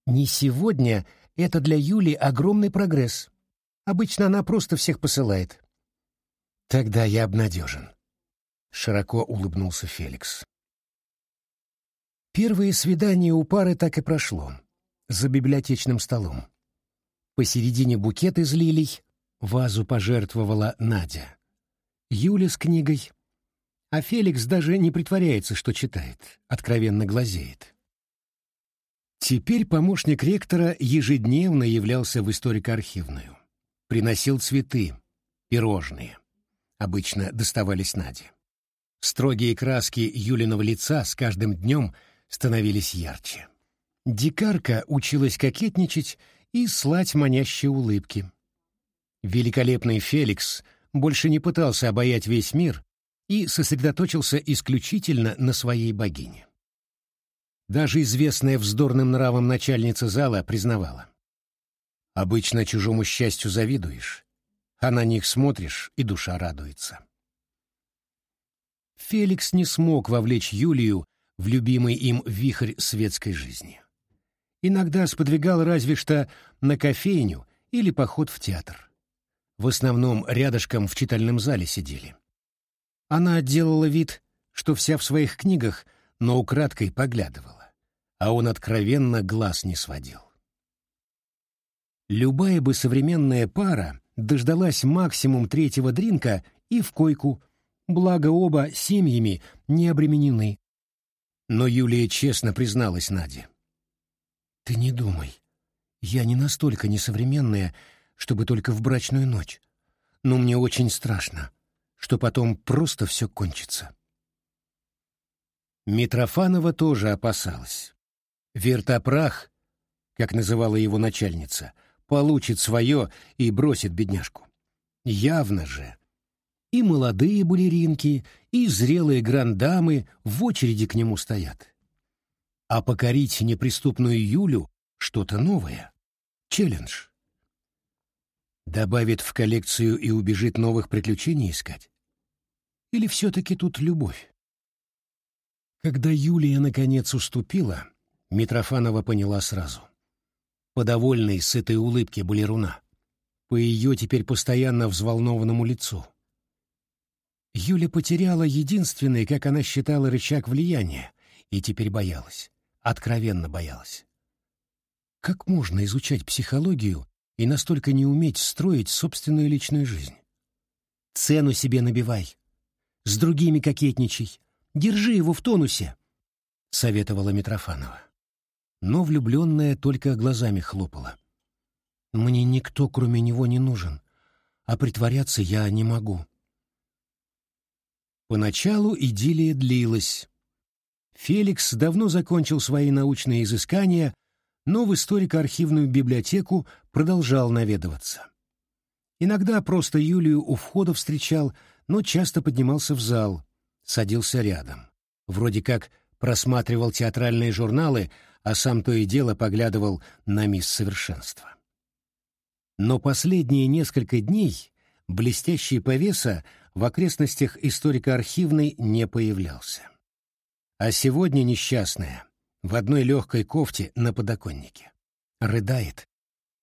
Не сегодня — это для Юли огромный прогресс. Обычно она просто всех посылает. Тогда я обнадежен. Широко улыбнулся Феликс. Первое свидание у пары так и прошло. За библиотечным столом. Посередине букет из лилий, вазу пожертвовала Надя. Юля с книгой. А Феликс даже не притворяется, что читает, откровенно глазеет. Теперь помощник ректора ежедневно являлся в историко-архивную. Приносил цветы, пирожные. Обычно доставались Наде. Строгие краски Юлиного лица с каждым днем становились ярче. Дикарка училась кокетничать и слать манящие улыбки. Великолепный Феликс больше не пытался обаять весь мир и сосредоточился исключительно на своей богине. Даже известная вздорным нравом начальница зала признавала. Обычно чужому счастью завидуешь, а на них смотришь, и душа радуется. Феликс не смог вовлечь Юлию в любимый им вихрь светской жизни иногда сподвигал разве что на кофейню или поход в театр. В основном рядышком в читальном зале сидели. Она делала вид, что вся в своих книгах, но украдкой поглядывала, а он откровенно глаз не сводил. Любая бы современная пара дождалась максимум третьего дринка и в койку, благо оба семьями не обременены. Но Юлия честно призналась Наде. Ты не думай. Я не настолько несовременная, чтобы только в брачную ночь. Но мне очень страшно, что потом просто все кончится. Митрофанова тоже опасалась. Вертопрах, как называла его начальница, получит свое и бросит бедняжку. Явно же. И молодые балеринки, и зрелые грандамы в очереди к нему стоят а покорить неприступную Юлю — что-то новое. Челлендж. Добавит в коллекцию и убежит новых приключений искать? Или все-таки тут любовь? Когда Юлия наконец уступила, Митрофанова поняла сразу. По довольной, сытой улыбке балеруна, по ее теперь постоянно взволнованному лицу. Юля потеряла единственный, как она считала, рычаг влияния, и теперь боялась, откровенно боялась. Как можно изучать психологию и настолько не уметь строить собственную личную жизнь? Цену себе набивай. С другими кокетничай. Держи его в тонусе, — советовала Митрофанова. Но влюбленная только глазами хлопала. Мне никто, кроме него, не нужен, а притворяться я не могу. Поначалу идиллия длилась. Феликс давно закончил свои научные изыскания, но в историко-архивную библиотеку продолжал наведываться. Иногда просто Юлию у входа встречал, но часто поднимался в зал, садился рядом. Вроде как просматривал театральные журналы, а сам то и дело поглядывал на мисс Совершенства. Но последние несколько дней блестящий повеса в окрестностях историко-архивной не появлялся. А сегодня несчастная, в одной легкой кофте на подоконнике, рыдает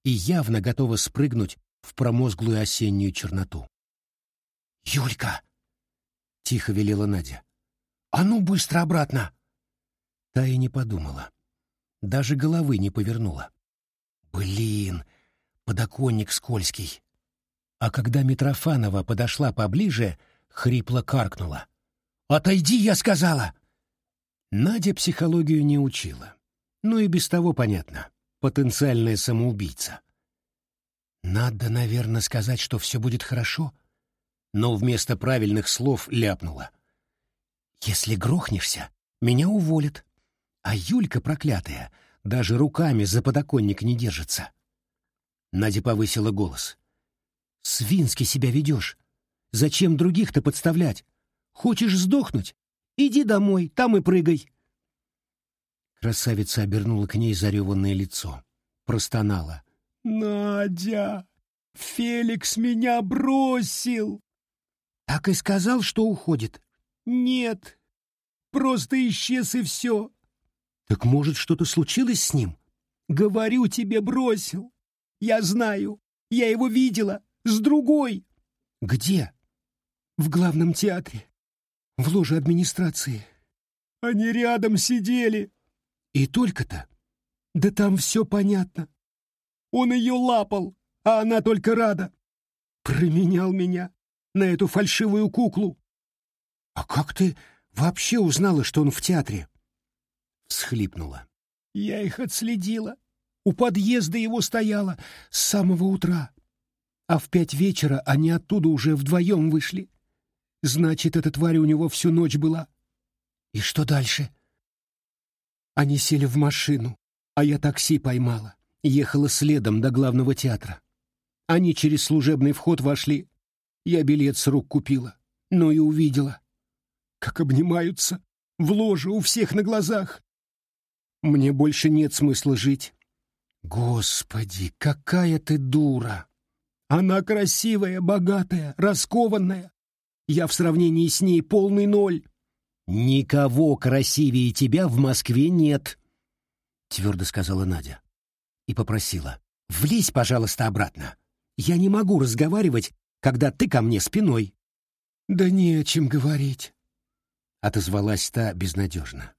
и явно готова спрыгнуть в промозглую осеннюю черноту. «Юлька!» — тихо велела Надя. «А ну, быстро обратно!» Та и не подумала. Даже головы не повернула. «Блин, подоконник скользкий!» А когда Митрофанова подошла поближе, хрипло каркнула. «Отойди, я сказала!» Надя психологию не учила. Ну и без того понятно. Потенциальная самоубийца. Надо, наверное, сказать, что все будет хорошо, но вместо правильных слов ляпнула. Если грохнешься, меня уволят. А Юлька проклятая даже руками за подоконник не держится. Надя повысила голос. Свински себя ведешь. Зачем других-то подставлять? Хочешь сдохнуть? Иди домой, там и прыгай. Красавица обернула к ней зареванное лицо. Простонала. «Надя, Феликс меня бросил!» «Так и сказал, что уходит?» «Нет, просто исчез и все». «Так, может, что-то случилось с ним?» «Говорю тебе, бросил. Я знаю, я его видела, с другой». «Где?» «В главном театре, в ложе администрации. Они рядом сидели». «И только-то?» «Да там все понятно. Он ее лапал, а она только рада. Променял меня на эту фальшивую куклу. А как ты вообще узнала, что он в театре? Схлипнула. Я их отследила. У подъезда его стояла с самого утра. А в пять вечера они оттуда уже вдвоем вышли. Значит, эта тварь у него всю ночь была. И что дальше? Они сели в машину, а я такси поймала ехала следом до главного театра. Они через служебный вход вошли. Я билет с рук купила, но и увидела, как обнимаются в ложе у всех на глазах. Мне больше нет смысла жить. Господи, какая ты дура! Она красивая, богатая, раскованная. Я в сравнении с ней полный ноль. Никого красивее тебя в Москве нет, твердо сказала Надя и попросила. «Влезь, пожалуйста, обратно. Я не могу разговаривать, когда ты ко мне спиной». «Да не о чем говорить», — отозвалась та безнадежно.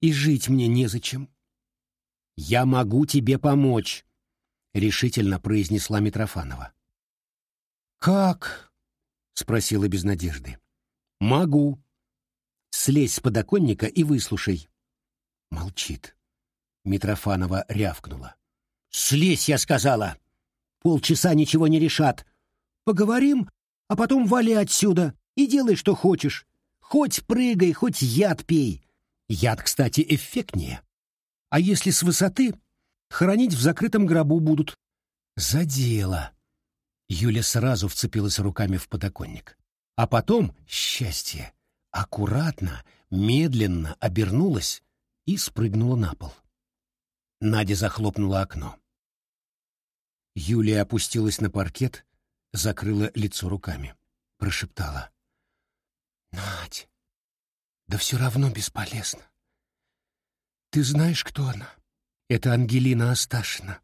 «И жить мне незачем». «Я могу тебе помочь», — решительно произнесла Митрофанова. «Как?» — спросила без надежды. «Могу. Слезь с подоконника и выслушай». Молчит. Митрофанова рявкнула. «Слезь, я сказала! Полчаса ничего не решат. Поговорим, а потом вали отсюда и делай, что хочешь. Хоть прыгай, хоть яд пей. Яд, кстати, эффектнее. А если с высоты, хоронить в закрытом гробу будут. За дело!» Юля сразу вцепилась руками в подоконник. А потом, счастье, аккуратно, медленно обернулась и спрыгнула на пол. Надя захлопнула окно. Юлия опустилась на паркет, закрыла лицо руками, прошептала. «Надь, Да все равно бесполезно. Ты знаешь, кто она? Это Ангелина Асташина.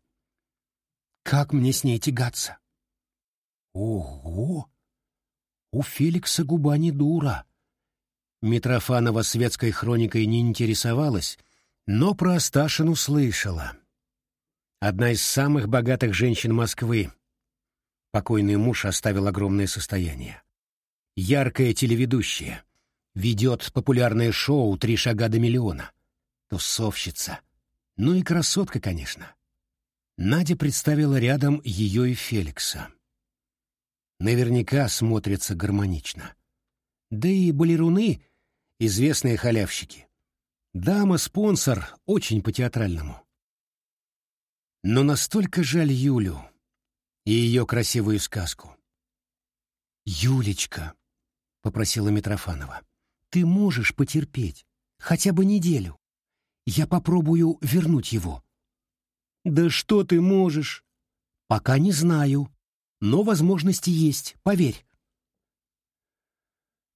Как мне с ней тягаться? Ого! У Феликса губа не дура. Митрофанова светской хроникой не интересовалась, но про Асташину слышала. Одна из самых богатых женщин Москвы. Покойный муж оставил огромное состояние. Яркая телеведущая. Ведет популярное шоу «Три шага до миллиона». Тусовщица. Ну и красотка, конечно. Надя представила рядом ее и Феликса. Наверняка смотрятся гармонично. Да и балеруны — известные халявщики. Дама-спонсор очень по-театральному. Но настолько жаль Юлю и ее красивую сказку. «Юлечка», — попросила Митрофанова, — «ты можешь потерпеть хотя бы неделю. Я попробую вернуть его». «Да что ты можешь?» «Пока не знаю, но возможности есть, поверь».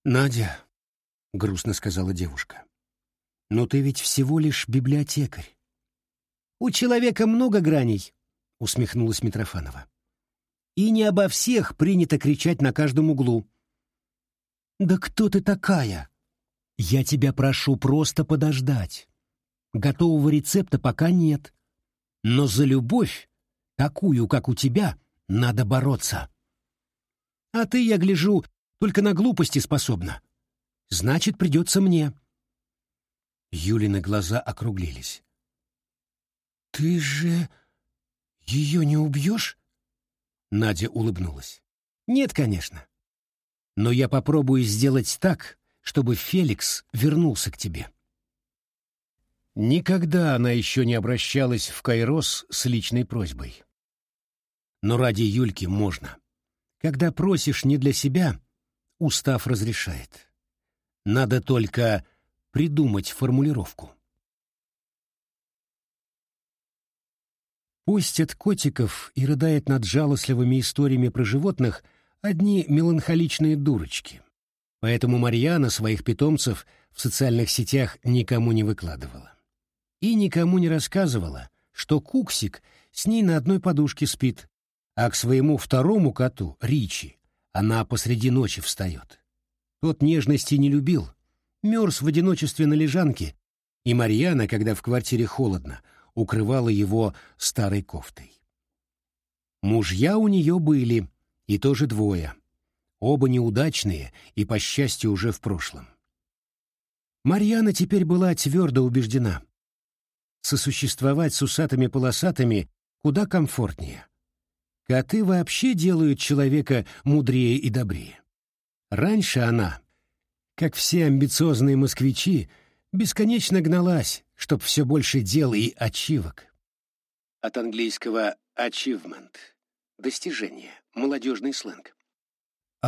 «Надя», — грустно сказала девушка, — «но ты ведь всего лишь библиотекарь. У человека много граней, усмехнулась Митрофанова. И не обо всех принято кричать на каждом углу. Да кто ты такая? Я тебя прошу просто подождать. Готового рецепта пока нет. Но за любовь, такую, как у тебя, надо бороться. А ты, я гляжу, только на глупости способна. Значит, придется мне. Юлины глаза округлились. «Ты же ее не убьешь?» Надя улыбнулась. «Нет, конечно. Но я попробую сделать так, чтобы Феликс вернулся к тебе». Никогда она еще не обращалась в Кайрос с личной просьбой. Но ради Юльки можно. Когда просишь не для себя, устав разрешает. Надо только придумать формулировку. Пусть от котиков и рыдает над жалостливыми историями про животных одни меланхоличные дурочки. Поэтому Марьяна своих питомцев в социальных сетях никому не выкладывала. И никому не рассказывала, что Куксик с ней на одной подушке спит, а к своему второму коту, Ричи, она посреди ночи встает. Тот нежности не любил, мерз в одиночестве на лежанке, и Марьяна, когда в квартире холодно, укрывала его старой кофтой. Мужья у нее были, и тоже двое. Оба неудачные и, по счастью, уже в прошлом. Марьяна теперь была твердо убеждена. Сосуществовать с усатыми-полосатыми куда комфортнее. Коты вообще делают человека мудрее и добрее. Раньше она, как все амбициозные москвичи, бесконечно гналась, чтоб все больше дел и ачивок. От английского achievement — достижение, молодежный сленг.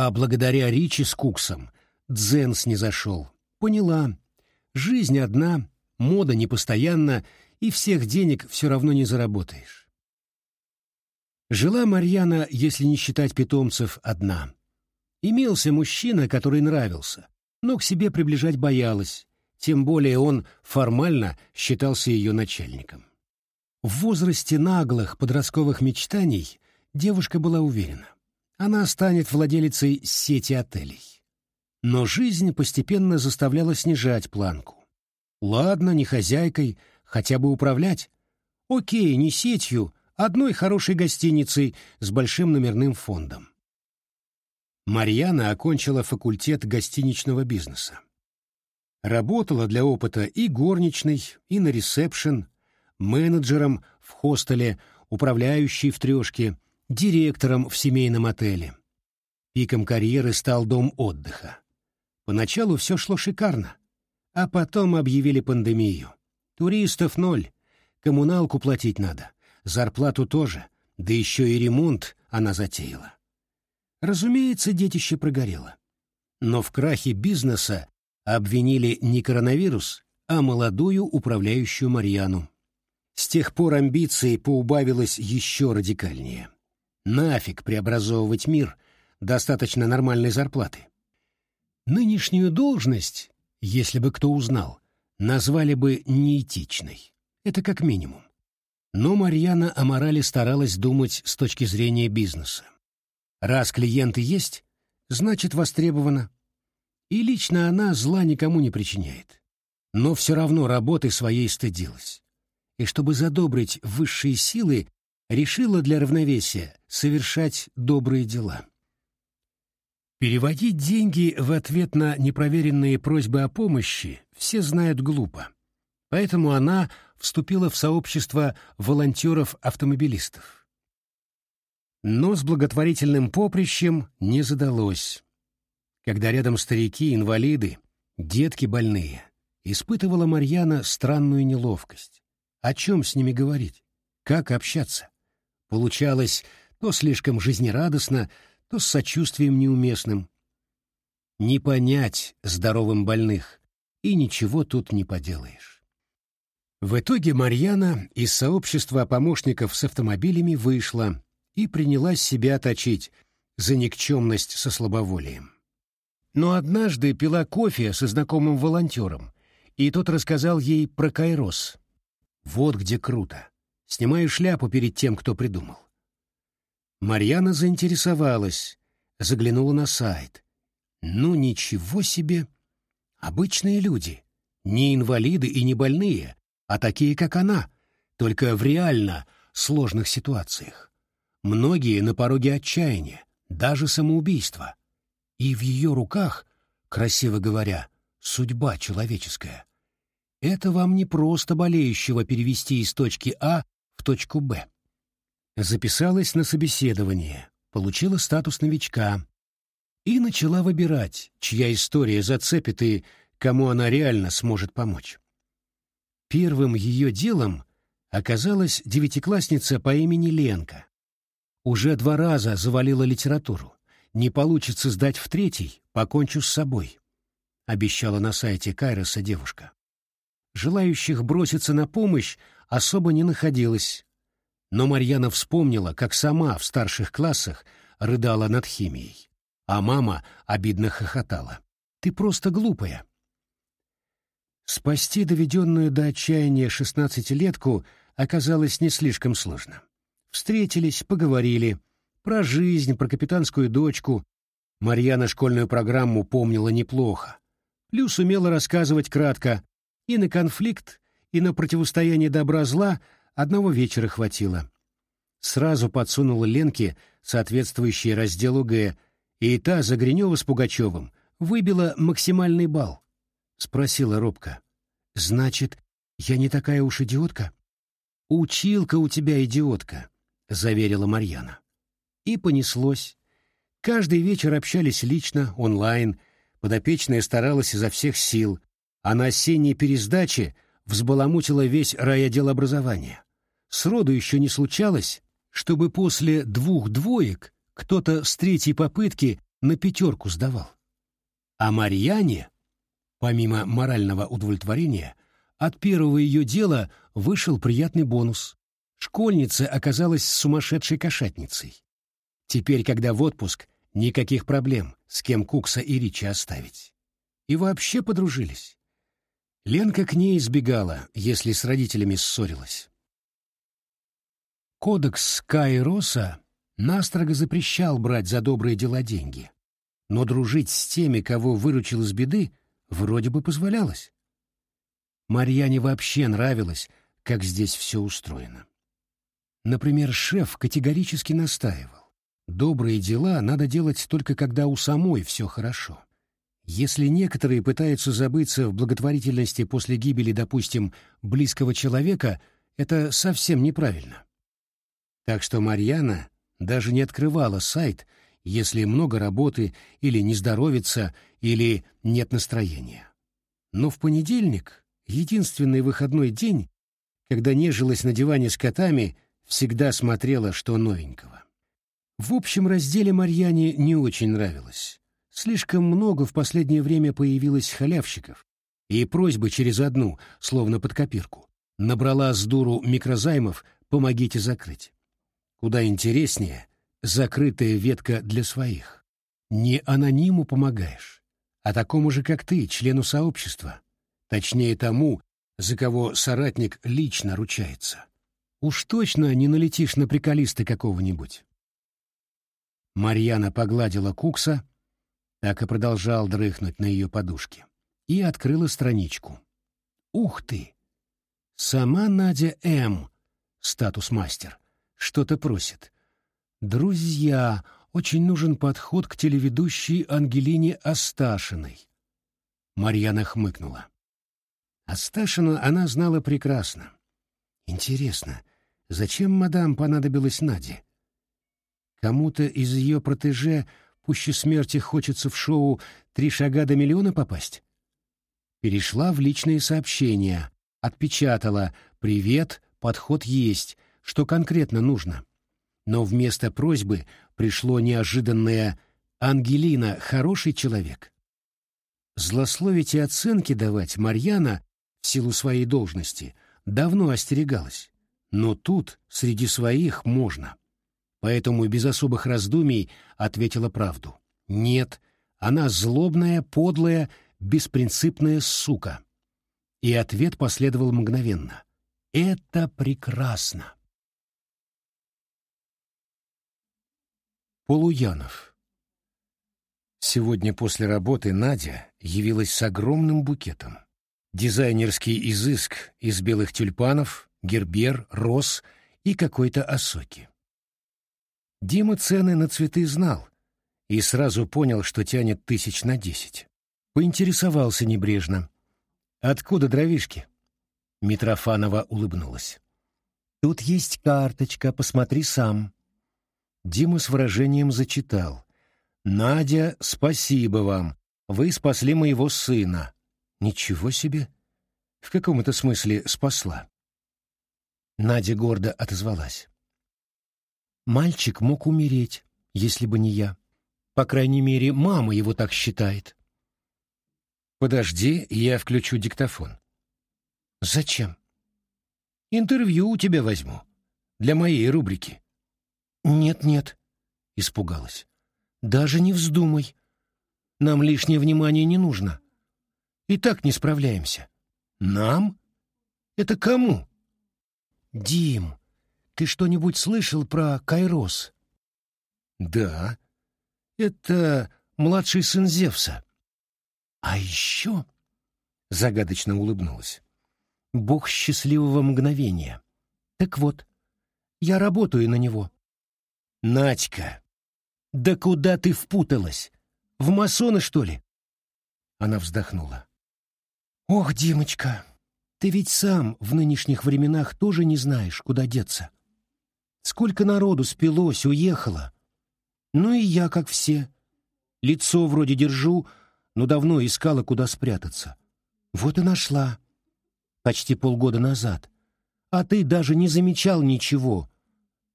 А благодаря Ричи с Куксом дзен снизошел. Поняла, жизнь одна, мода непостоянна, и всех денег все равно не заработаешь. Жила Марьяна, если не считать питомцев, одна. Имелся мужчина, который нравился, но к себе приближать боялась, тем более он формально считался ее начальником. В возрасте наглых подростковых мечтаний девушка была уверена, она станет владелицей сети отелей. Но жизнь постепенно заставляла снижать планку. Ладно, не хозяйкой, хотя бы управлять. Окей, не сетью, одной хорошей гостиницей с большим номерным фондом. Марьяна окончила факультет гостиничного бизнеса. Работала для опыта и горничной, и на ресепшн, менеджером в хостеле, управляющей в трешке, директором в семейном отеле. Пиком карьеры стал дом отдыха. Поначалу все шло шикарно, а потом объявили пандемию. Туристов ноль, коммуналку платить надо, зарплату тоже, да еще и ремонт она затеяла. Разумеется, детище прогорело. Но в крахе бизнеса обвинили не коронавирус, а молодую управляющую Марьяну. С тех пор амбиции поубавилось еще радикальнее. Нафиг преобразовывать мир, достаточно нормальной зарплаты. Нынешнюю должность если бы кто узнал, назвали бы неэтичной. Это как минимум. Но Марьяна о морали старалась думать с точки зрения бизнеса. Раз клиенты есть, значит востребовано. И лично она зла никому не причиняет. Но все равно работы своей стыдилась. И чтобы задобрить высшие силы, решила для равновесия совершать добрые дела. Переводить деньги в ответ на непроверенные просьбы о помощи все знают глупо. Поэтому она вступила в сообщество волонтеров-автомобилистов. Но с благотворительным поприщем не задалось. Когда рядом старики, инвалиды, детки больные, испытывала Марьяна странную неловкость. О чем с ними говорить? Как общаться? Получалось то слишком жизнерадостно, то с сочувствием неуместным. Не понять здоровым больных, и ничего тут не поделаешь. В итоге Марьяна из сообщества помощников с автомобилями вышла и принялась себя точить за никчемность со слабоволием. Но однажды пила кофе со знакомым волонтером, и тот рассказал ей про Кайрос. Вот где круто. Снимаю шляпу перед тем, кто придумал. Марьяна заинтересовалась, заглянула на сайт. Ну ничего себе! Обычные люди, не инвалиды и не больные, а такие, как она, только в реально сложных ситуациях. Многие на пороге отчаяния, даже самоубийства. И в ее руках, красиво говоря, судьба человеческая. Это вам не просто болеющего перевести из точки А в точку Б. Записалась на собеседование, получила статус новичка и начала выбирать, чья история зацепит и кому она реально сможет помочь. Первым ее делом оказалась девятиклассница по имени Ленка. Уже два раза завалила литературу. Не получится сдать в третий, покончу с собой, обещала на сайте Кайроса девушка. Желающих броситься на помощь особо не находилось. Но Марьяна вспомнила, как сама в старших классах рыдала над химией, а мама обидно хохотала. «Ты просто глупая. Спасти доведенную до отчаяния шестнадцатилетку оказалось не слишком сложно. Встретились, поговорили. Про жизнь, про капитанскую дочку. Марьяна школьную программу помнила неплохо. Плюс умела рассказывать кратко. И на конфликт, и на противостояние добра-зла одного вечера хватило. Сразу подсунула Ленке соответствующий разделу Г, и та за Гринева с Пугачевым выбила максимальный балл. — спросила робко. «Значит, я не такая уж идиотка?» «Училка у тебя идиотка», — заверила Марьяна. И понеслось. Каждый вечер общались лично, онлайн. Подопечная старалась изо всех сил, а на осенней пересдаче взбаламутила весь райотдел образования. Сроду еще не случалось, чтобы после двух двоек кто-то с третьей попытки на пятерку сдавал. А Марьяне Помимо морального удовлетворения, от первого ее дела вышел приятный бонус. Школьница оказалась сумасшедшей кошатницей. Теперь, когда в отпуск, никаких проблем, с кем Кукса и Ричи оставить. И вообще подружились. Ленка к ней избегала, если с родителями ссорилась. Кодекс Кайроса настрого запрещал брать за добрые дела деньги, но дружить с теми, кого выручил из беды, вроде бы позволялось. Марьяне вообще нравилось, как здесь все устроено. Например, шеф категорически настаивал. Добрые дела надо делать только когда у самой все хорошо. Если некоторые пытаются забыться в благотворительности после гибели, допустим, близкого человека, это совсем неправильно. Так что Марьяна даже не открывала сайт, если много работы или не здоровится, или нет настроения. Но в понедельник, единственный выходной день, когда нежилась на диване с котами, всегда смотрела, что новенького. В общем разделе Марьяне не очень нравилось. Слишком много в последнее время появилось халявщиков, и просьбы через одну, словно под копирку. Набрала с дуру микрозаймов «помогите закрыть». Куда интереснее закрытая ветка для своих. Не анониму помогаешь, а такому же, как ты, члену сообщества. Точнее, тому, за кого соратник лично ручается. Уж точно не налетишь на приколиста какого-нибудь. Марьяна погладила Кукса, так и продолжал дрыхнуть на ее подушке, и открыла страничку. Ух ты! Сама Надя М., статус-мастер, что-то просит. Друзья, очень нужен подход к телеведущей Ангелине Асташиной. Марьяна хмыкнула. Асташину она знала прекрасно. Интересно, зачем мадам понадобилась Наде? Кому-то из ее протеже пуще смерти хочется в шоу «Три шага до миллиона» попасть? Перешла в личные сообщения, отпечатала «Привет, подход есть, что конкретно нужно?» Но вместо просьбы пришло неожиданное «Ангелина — хороший человек». Злословить и оценки давать Марьяна в силу своей должности давно остерегалась. Но тут среди своих можно поэтому без особых раздумий ответила правду. Нет, она злобная, подлая, беспринципная сука. И ответ последовал мгновенно. Это прекрасно. Полуянов. Сегодня после работы Надя явилась с огромным букетом. Дизайнерский изыск из белых тюльпанов, гербер, роз и какой-то осоки. Дима цены на цветы знал и сразу понял, что тянет тысяч на десять. Поинтересовался небрежно. «Откуда дровишки?» Митрофанова улыбнулась. «Тут есть карточка, посмотри сам». Дима с выражением зачитал. «Надя, спасибо вам. Вы спасли моего сына». «Ничего себе!» «В каком это смысле спасла?» Надя гордо отозвалась. Мальчик мог умереть, если бы не я. По крайней мере, мама его так считает. Подожди, я включу диктофон. Зачем? Интервью у тебя возьму. Для моей рубрики. Нет-нет, испугалась. Даже не вздумай. Нам лишнее внимание не нужно. И так не справляемся. Нам? Это кому? Дим, ты что-нибудь слышал про Кайрос? Да. Это младший сын Зевса. А еще... Загадочно улыбнулась. Бог счастливого мгновения. Так вот, я работаю на него. Надька, да куда ты впуталась? В масоны, что ли? Она вздохнула. Ох, Димочка, ты ведь сам в нынешних временах тоже не знаешь, куда деться. Сколько народу спилось, уехало. Ну и я, как все. Лицо вроде держу, но давно искала, куда спрятаться. Вот и нашла. Почти полгода назад. А ты даже не замечал ничего.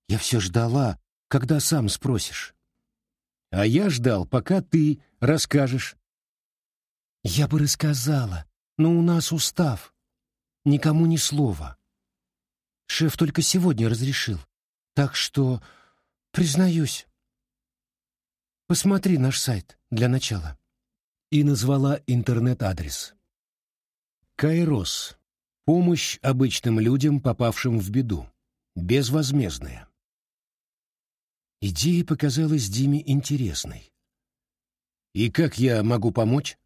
Я все ждала, когда сам спросишь. А я ждал, пока ты расскажешь. Я бы рассказала, но у нас устав. Никому ни слова. Шеф только сегодня разрешил. Так что, признаюсь, посмотри наш сайт для начала. И назвала интернет-адрес. Кайрос. Помощь обычным людям, попавшим в беду. Безвозмездная. Идея показалась Диме интересной. «И как я могу помочь?»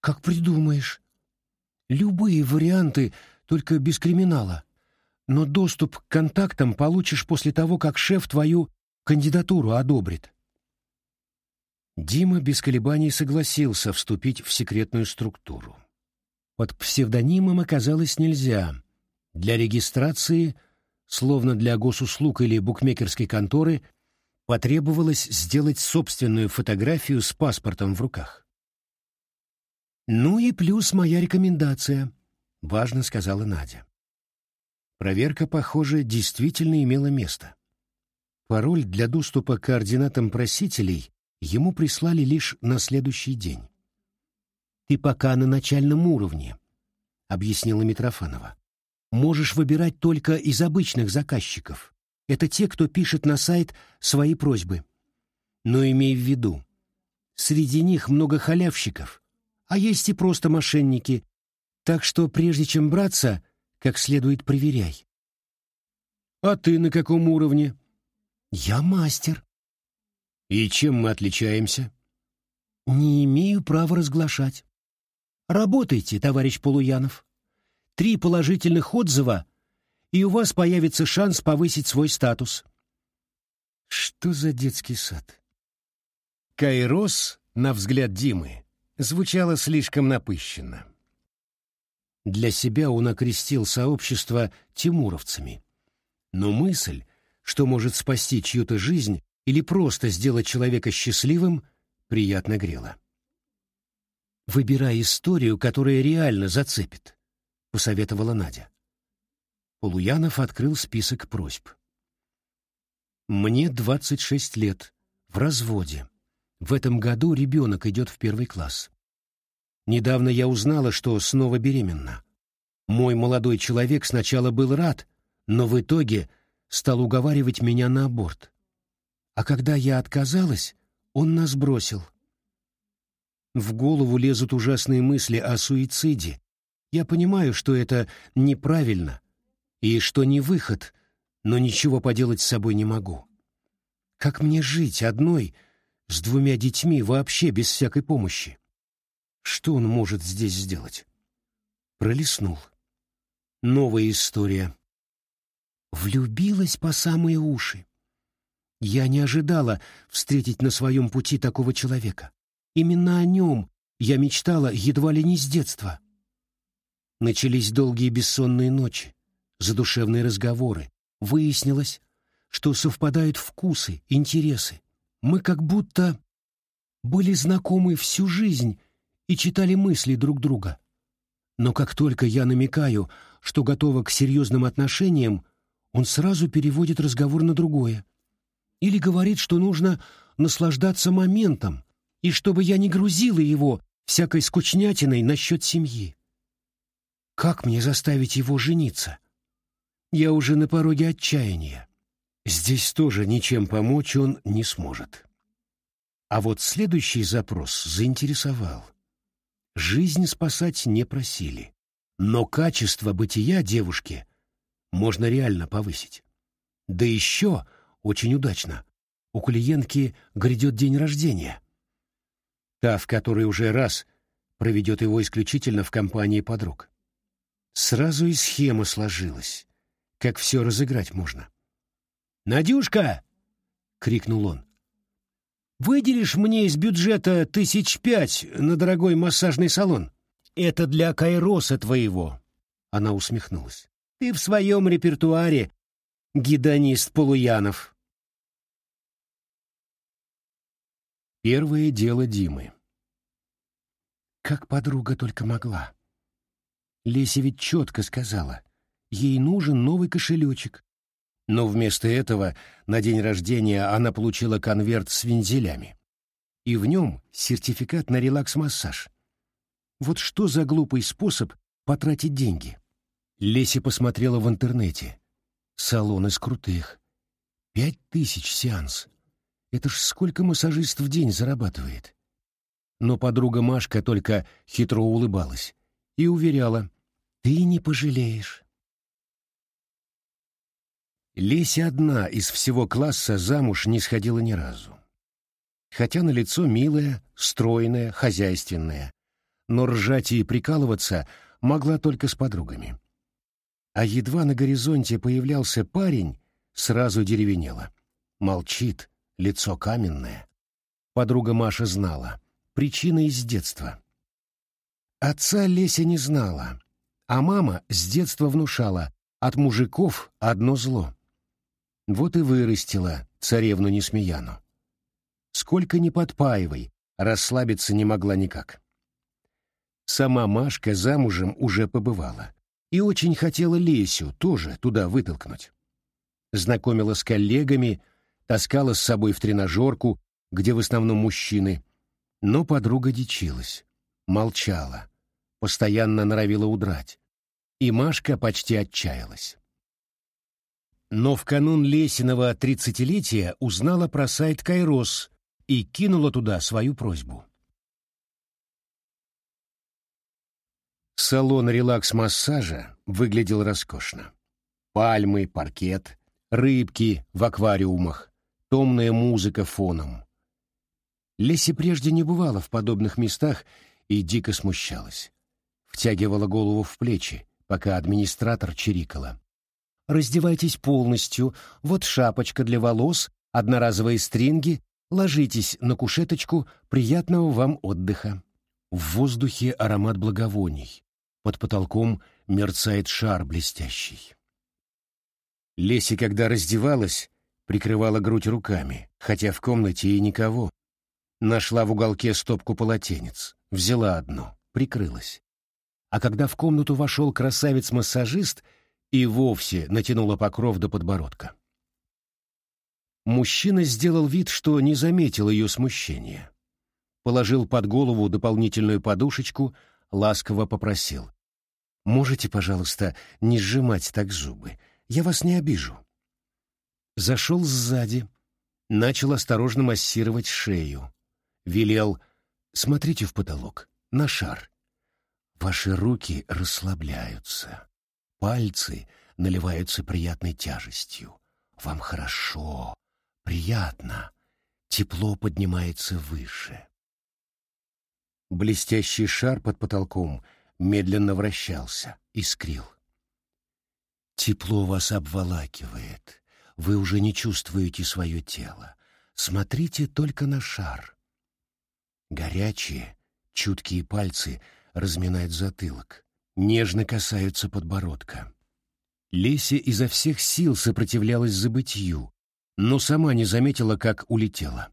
«Как придумаешь. Любые варианты, только без криминала но доступ к контактам получишь после того, как шеф твою кандидатуру одобрит. Дима без колебаний согласился вступить в секретную структуру. Под псевдонимом оказалось нельзя. Для регистрации, словно для госуслуг или букмекерской конторы, потребовалось сделать собственную фотографию с паспортом в руках. «Ну и плюс моя рекомендация», — важно сказала Надя. Проверка, похоже, действительно имела место. Пароль для доступа к координатам просителей ему прислали лишь на следующий день. «Ты пока на начальном уровне», — объяснила Митрофанова. «Можешь выбирать только из обычных заказчиков. Это те, кто пишет на сайт свои просьбы. Но имей в виду, Среди них много халявщиков, а есть и просто мошенники, так что прежде чем браться, как следует проверяй. А ты на каком уровне? Я мастер. И чем мы отличаемся? Не имею права разглашать. Работайте, товарищ Полуянов. Три положительных отзыва, и у вас появится шанс повысить свой статус. Что за детский сад? Кайрос, на взгляд Димы, звучало слишком напыщенно. Для себя он окрестил сообщество тимуровцами. Но мысль, что может спасти чью-то жизнь или просто сделать человека счастливым, приятно грела. «Выбирай историю, которая реально зацепит», — посоветовала Надя. Полуянов открыл список просьб. «Мне 26 лет, в разводе. В этом году ребенок идет в первый класс. Недавно я узнала, что снова беременна. Мой молодой человек сначала был рад, но в итоге стал уговаривать меня на аборт. А когда я отказалась, он нас бросил. В голову лезут ужасные мысли о суициде. Я понимаю, что это неправильно и что не выход, но ничего поделать с собой не могу. Как мне жить одной, с двумя детьми, вообще без всякой помощи? Что он может здесь сделать? Пролистнул. Новая история. Влюбилась по самые уши. Я не ожидала встретить на своем пути такого человека. Именно о нем я мечтала едва ли не с детства. Начались долгие бессонные ночи, задушевные разговоры. Выяснилось, что совпадают вкусы, интересы. Мы как будто были знакомы всю жизнь и читали мысли друг друга. Но как только я намекаю, что готова к серьезным отношениям, он сразу переводит разговор на другое. Или говорит, что нужно наслаждаться моментом, и чтобы я не грузила его всякой скучнятиной насчет семьи. Как мне заставить его жениться? Я уже на пороге отчаяния. Здесь тоже ничем помочь он не сможет. А вот следующий запрос заинтересовал. Жизнь спасать не просили, но качество бытия девушки можно реально повысить. Да еще, очень удачно, у клиентки грядет день рождения. Та, в который уже раз проведет его исключительно в компании подруг. Сразу и схема сложилась, как все разыграть можно. «Надюшка!» — крикнул он. Выделишь мне из бюджета тысяч пять на дорогой массажный салон? Это для Кайроса твоего. Она усмехнулась. Ты в своем репертуаре, гедонист Полуянов. Первое дело Димы. Как подруга только могла. Леся ведь четко сказала, ей нужен новый кошелечек, но вместо этого на день рождения она получила конверт с вензелями. И в нем сертификат на релакс-массаж. Вот что за глупый способ потратить деньги? Леся посмотрела в интернете. Салон из крутых. Пять тысяч сеанс. Это ж сколько массажист в день зарабатывает. Но подруга Машка только хитро улыбалась и уверяла, «Ты не пожалеешь». Леся одна из всего класса замуж не сходила ни разу. Хотя на лицо милая, стройная, хозяйственная, но ржать и прикалываться могла только с подругами. А едва на горизонте появлялся парень, сразу деревенела. Молчит, лицо каменное. Подруга Маша знала. Причина из детства. Отца Леся не знала, а мама с детства внушала от мужиков одно зло. Вот и вырастила царевну Несмеяну. Сколько ни подпаивай, расслабиться не могла никак. Сама Машка замужем уже побывала и очень хотела Лесю тоже туда вытолкнуть. Знакомила с коллегами, таскала с собой в тренажерку, где в основном мужчины. Но подруга дичилась, молчала, постоянно норовила удрать. И Машка почти отчаялась. Но в канун Лесиного тридцатилетия узнала про сайт Кайрос, и кинула туда свою просьбу. Салон релакс-массажа выглядел роскошно. Пальмы, паркет, рыбки в аквариумах, томная музыка фоном. Леси прежде не бывала в подобных местах и дико смущалась. Втягивала голову в плечи, пока администратор чирикала. «Раздевайтесь полностью, вот шапочка для волос, одноразовые стринги, ложитесь на кушеточку, приятного вам отдыха». В воздухе аромат благовоний, под потолком мерцает шар блестящий. Леся, когда раздевалась, прикрывала грудь руками, хотя в комнате и никого. Нашла в уголке стопку полотенец, взяла одно, прикрылась. А когда в комнату вошел красавец-массажист, и вовсе натянула покров до подбородка. Мужчина сделал вид, что не заметил ее смущения. Положил под голову дополнительную подушечку, ласково попросил. «Можете, пожалуйста, не сжимать так зубы? Я вас не обижу». Зашел сзади, начал осторожно массировать шею. Велел «Смотрите в потолок, на шар». Ваши руки расслабляются, пальцы наливаются приятной тяжестью. Вам хорошо, приятно, тепло поднимается выше. Блестящий шар под потолком медленно вращался, искрил. Тепло вас обволакивает. Вы уже не чувствуете свое тело. Смотрите только на шар. Горячие, чуткие пальцы разминают затылок, нежно касаются подбородка. Леся изо всех сил сопротивлялась забытью, но сама не заметила, как улетела.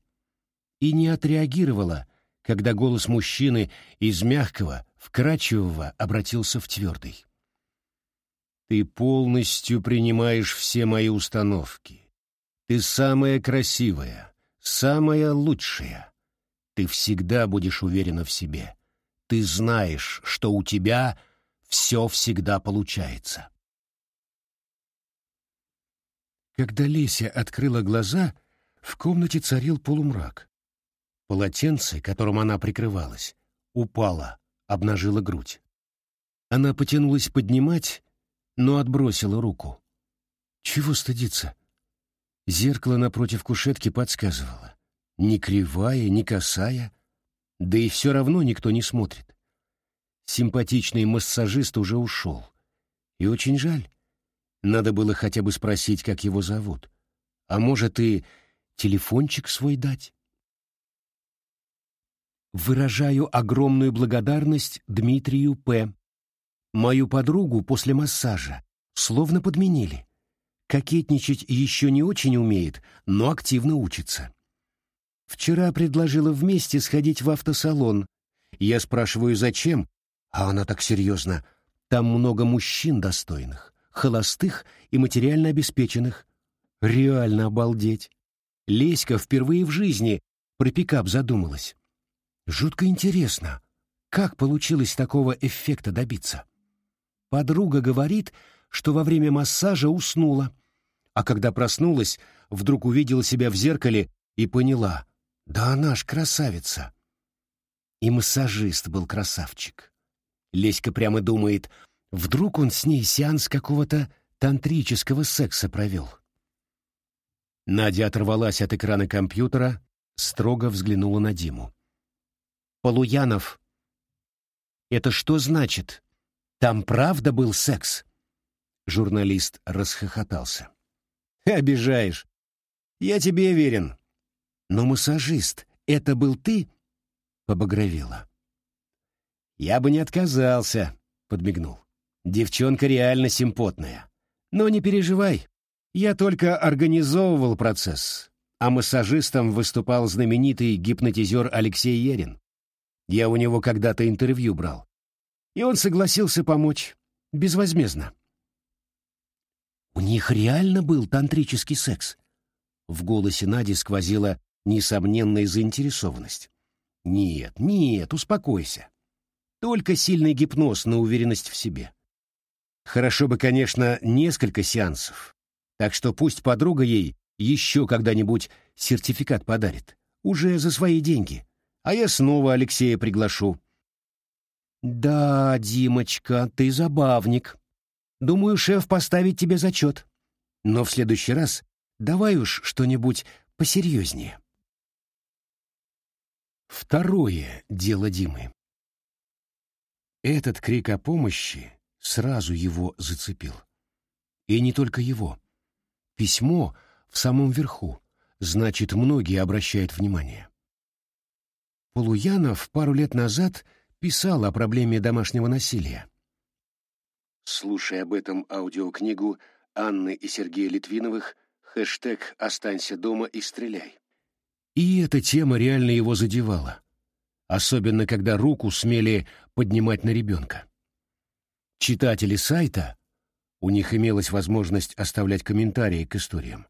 И не отреагировала, когда голос мужчины из мягкого, вкрадчивого обратился в твердый. Ты полностью принимаешь все мои установки. Ты самая красивая, самая лучшая. Ты всегда будешь уверена в себе. Ты знаешь, что у тебя все всегда получается. Когда Леся открыла глаза, в комнате царил полумрак. Полотенце, которым она прикрывалась, упало, обнажило грудь. Она потянулась поднимать, но отбросила руку. Чего стыдиться? Зеркало напротив кушетки подсказывало. Ни кривая, ни косая. Да и все равно никто не смотрит. Симпатичный массажист уже ушел. И очень жаль. Надо было хотя бы спросить, как его зовут. А может, и телефончик свой дать? Выражаю огромную благодарность Дмитрию П. Мою подругу после массажа словно подменили. Кокетничать еще не очень умеет, но активно учится. Вчера предложила вместе сходить в автосалон. Я спрашиваю, зачем, а она так серьезно. Там много мужчин достойных, холостых и материально обеспеченных. Реально обалдеть. Леська впервые в жизни про пикап задумалась. Жутко интересно, как получилось такого эффекта добиться. Подруга говорит, что во время массажа уснула, а когда проснулась, вдруг увидела себя в зеркале и поняла, да она ж красавица. И массажист был красавчик. Леська прямо думает, вдруг он с ней сеанс какого-то тантрического секса провел. Надя оторвалась от экрана компьютера, строго взглянула на Диму. «Полуянов, это что значит?» Там правда был секс?» Журналист расхохотался. «Обижаешь. Я тебе верен. Но массажист, это был ты?» Побагровела. «Я бы не отказался», — подмигнул. «Девчонка реально симпотная. Но не переживай, я только организовывал процесс, а массажистом выступал знаменитый гипнотизер Алексей Ерин. Я у него когда-то интервью брал и он согласился помочь. Безвозмездно. У них реально был тантрический секс. В голосе Нади сквозила несомненная заинтересованность. Нет, нет, успокойся. Только сильный гипноз на уверенность в себе. Хорошо бы, конечно, несколько сеансов. Так что пусть подруга ей еще когда-нибудь сертификат подарит. Уже за свои деньги. А я снова Алексея приглашу. Да, Димочка, ты забавник. Думаю, шеф поставит тебе зачет. Но в следующий раз давай уж что-нибудь посерьезнее. Второе дело Димы. Этот крик о помощи сразу его зацепил. И не только его. Письмо в самом верху, значит, многие обращают внимание. Полуянов пару лет назад писал о проблеме домашнего насилия. Слушай об этом аудиокнигу Анны и Сергея Литвиновых хэштег «Останься дома и стреляй». И эта тема реально его задевала, особенно когда руку смели поднимать на ребенка. Читатели сайта, у них имелась возможность оставлять комментарии к историям,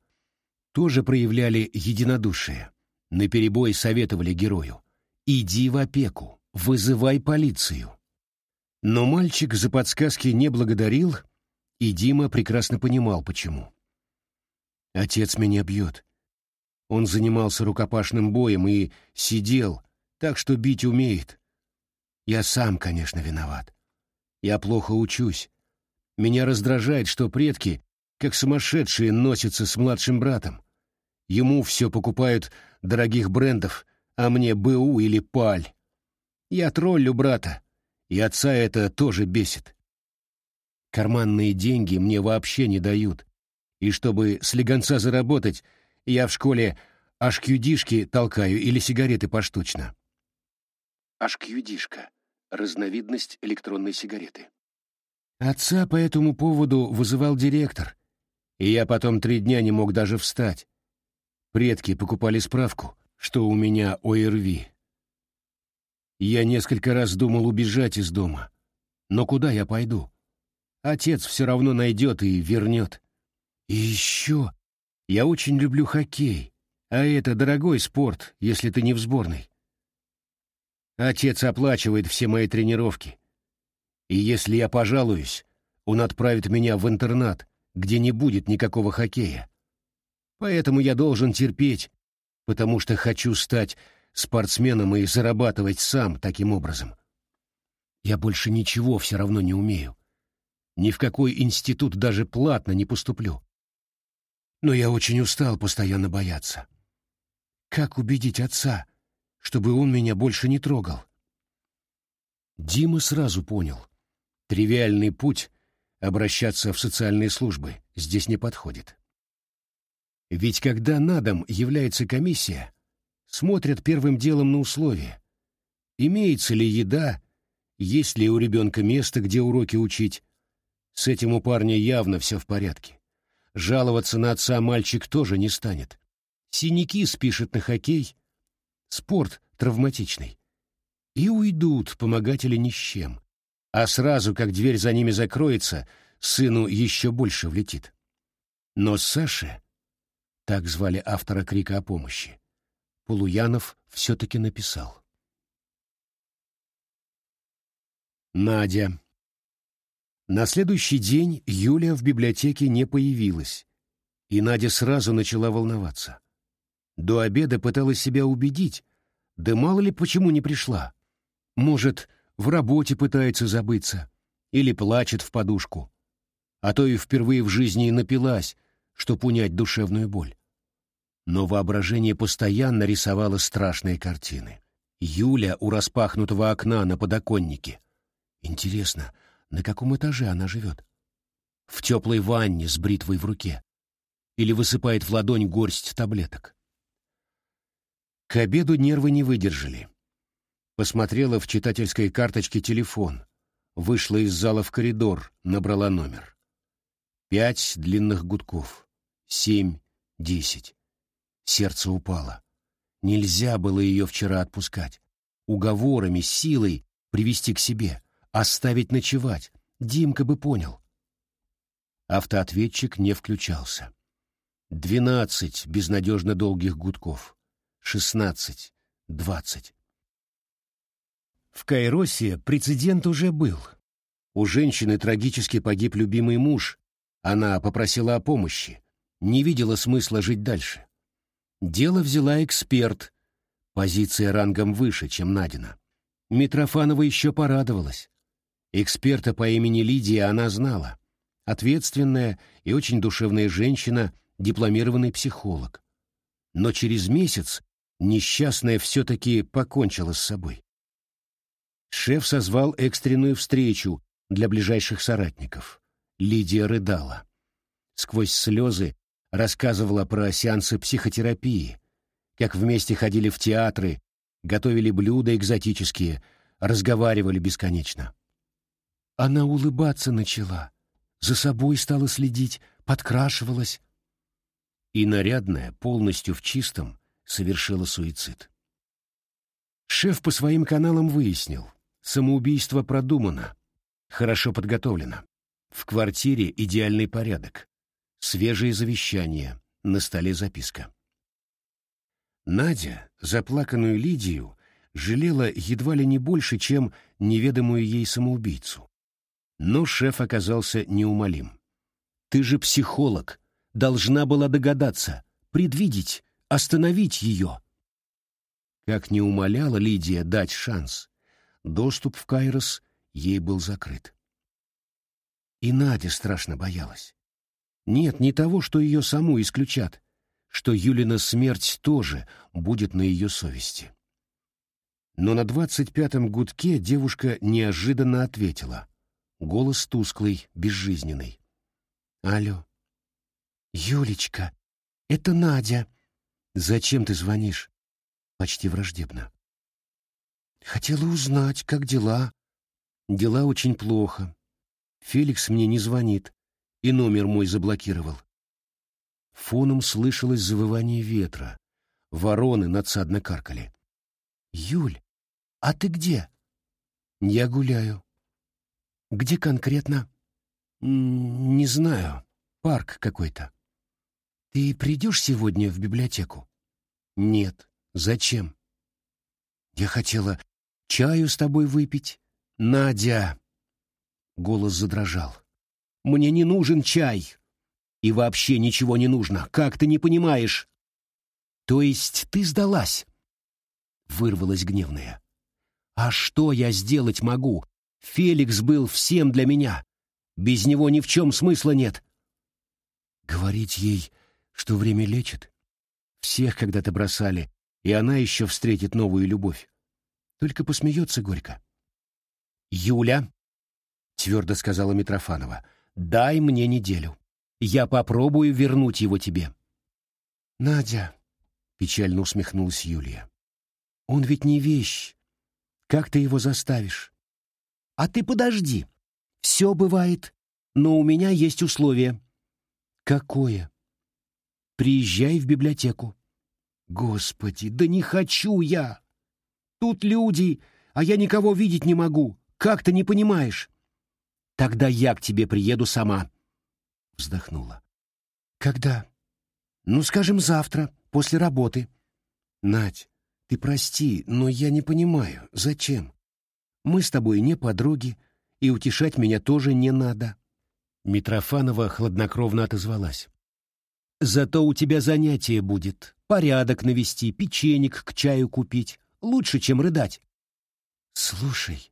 тоже проявляли единодушие, наперебой советовали герою «иди в опеку, вызывай полицию». Но мальчик за подсказки не благодарил, и Дима прекрасно понимал, почему. «Отец меня бьет. Он занимался рукопашным боем и сидел, так что бить умеет. Я сам, конечно, виноват. Я плохо учусь. Меня раздражает, что предки, как сумасшедшие, носятся с младшим братом. Ему все покупают дорогих брендов, а мне БУ или паль. Я троллю брата, и отца это тоже бесит. Карманные деньги мне вообще не дают. И чтобы слегонца заработать, я в школе ашкюдишки толкаю или сигареты поштучно. Ашкюдишка — разновидность электронной сигареты. Отца по этому поводу вызывал директор, и я потом три дня не мог даже встать. Предки покупали справку, что у меня ОРВИ. Я несколько раз думал убежать из дома. Но куда я пойду? Отец все равно найдет и вернет. И еще я очень люблю хоккей, а это дорогой спорт, если ты не в сборной. Отец оплачивает все мои тренировки. И если я пожалуюсь, он отправит меня в интернат, где не будет никакого хоккея. Поэтому я должен терпеть, потому что хочу стать спортсменом и зарабатывать сам таким образом. Я больше ничего все равно не умею. Ни в какой институт даже платно не поступлю. Но я очень устал постоянно бояться. Как убедить отца, чтобы он меня больше не трогал? Дима сразу понял. Тривиальный путь обращаться в социальные службы здесь не подходит. Ведь когда на дом является комиссия, смотрят первым делом на условия. Имеется ли еда, есть ли у ребенка место, где уроки учить. С этим у парня явно все в порядке. Жаловаться на отца мальчик тоже не станет. Синяки спишет на хоккей. Спорт травматичный. И уйдут помогатели ни с чем. А сразу, как дверь за ними закроется, сыну еще больше влетит. Но Саше, так звали автора крика о помощи, Полуянов все-таки написал. Надя. На следующий день Юля в библиотеке не появилась, и Надя сразу начала волноваться. До обеда пыталась себя убедить, да мало ли почему не пришла. Может, в работе пытается забыться, или плачет в подушку, а то и впервые в жизни напилась, чтоб унять душевную боль. Но воображение постоянно рисовало страшные картины. Юля у распахнутого окна на подоконнике. Интересно, на каком этаже она живет? В теплой ванне с бритвой в руке. Или высыпает в ладонь горсть таблеток. К обеду нервы не выдержали. Посмотрела в читательской карточке телефон. Вышла из зала в коридор, набрала номер. Пять длинных гудков. Семь, десять. Сердце упало. Нельзя было ее вчера отпускать. Уговорами, силой привести к себе — Оставить ночевать. Димка бы понял. Автоответчик не включался. Двенадцать безнадежно долгих гудков. Шестнадцать. Двадцать. В Кайросе прецедент уже был. У женщины трагически погиб любимый муж. Она попросила о помощи. Не видела смысла жить дальше. Дело взяла эксперт, Позиция рангом выше, чем Надина. Митрофанова еще порадовалась. Эксперта по имени Лидия она знала. Ответственная и очень душевная женщина, дипломированный психолог. Но через месяц несчастная все-таки покончила с собой. Шеф созвал экстренную встречу для ближайших соратников. Лидия рыдала. Сквозь слезы рассказывала про сеансы психотерапии, как вместе ходили в театры, готовили блюда экзотические, разговаривали бесконечно. Она улыбаться начала, за собой стала следить, подкрашивалась. И нарядная, полностью в чистом, совершила суицид. Шеф по своим каналам выяснил, самоубийство продумано, хорошо подготовлено. В квартире идеальный порядок, свежее завещание, на столе записка. Надя, заплаканную Лидию, жалела едва ли не больше, чем неведомую ей самоубийцу. Но шеф оказался неумолим. «Ты же психолог, должна была догадаться, предвидеть, остановить ее». Как не умоляла Лидия дать шанс, доступ в Кайрос ей был закрыт. И Надя страшно боялась. Нет, не того, что ее саму исключат, что Юлина смерть тоже будет на ее совести. Но на двадцать пятом гудке девушка неожиданно ответила. Голос тусклый, безжизненный. «Алло». «Юлечка, это Надя». «Зачем ты звонишь?» Почти враждебно. «Хотела узнать, как дела». «Дела очень плохо. Феликс мне не звонит, и номер мой заблокировал». Фоном слышалось завывание ветра. Вороны надсадно каркали. «Юль, а ты где?» «Я гуляю». Где конкретно? Не знаю. Парк какой-то. Ты придешь сегодня в библиотеку? Нет. Зачем? Я хотела чаю с тобой выпить. Надя! Голос задрожал. Мне не нужен чай. И вообще ничего не нужно. Как ты не понимаешь? То есть ты сдалась? Вырвалась гневная. А что я сделать могу? Феликс был всем для меня. Без него ни в чем смысла нет. Говорить ей, что время лечит? Всех когда-то бросали, и она еще встретит новую любовь. Только посмеется горько. «Юля», — твердо сказала Митрофанова, — «дай мне неделю. Я попробую вернуть его тебе». «Надя», — печально усмехнулась Юлия, — «он ведь не вещь. Как ты его заставишь? А ты подожди. Все бывает, но у меня есть условие. Какое? Приезжай в библиотеку. Господи, да не хочу я. Тут люди, а я никого видеть не могу. Как ты не понимаешь? Тогда я к тебе приеду сама. Вздохнула. Когда? Ну, скажем, завтра, после работы. Надь, ты прости, но я не понимаю, зачем? Мы с тобой не подруги, и утешать меня тоже не надо. Митрофанова хладнокровно отозвалась. Зато у тебя занятие будет. Порядок навести, печенек к чаю купить. Лучше, чем рыдать. Слушай,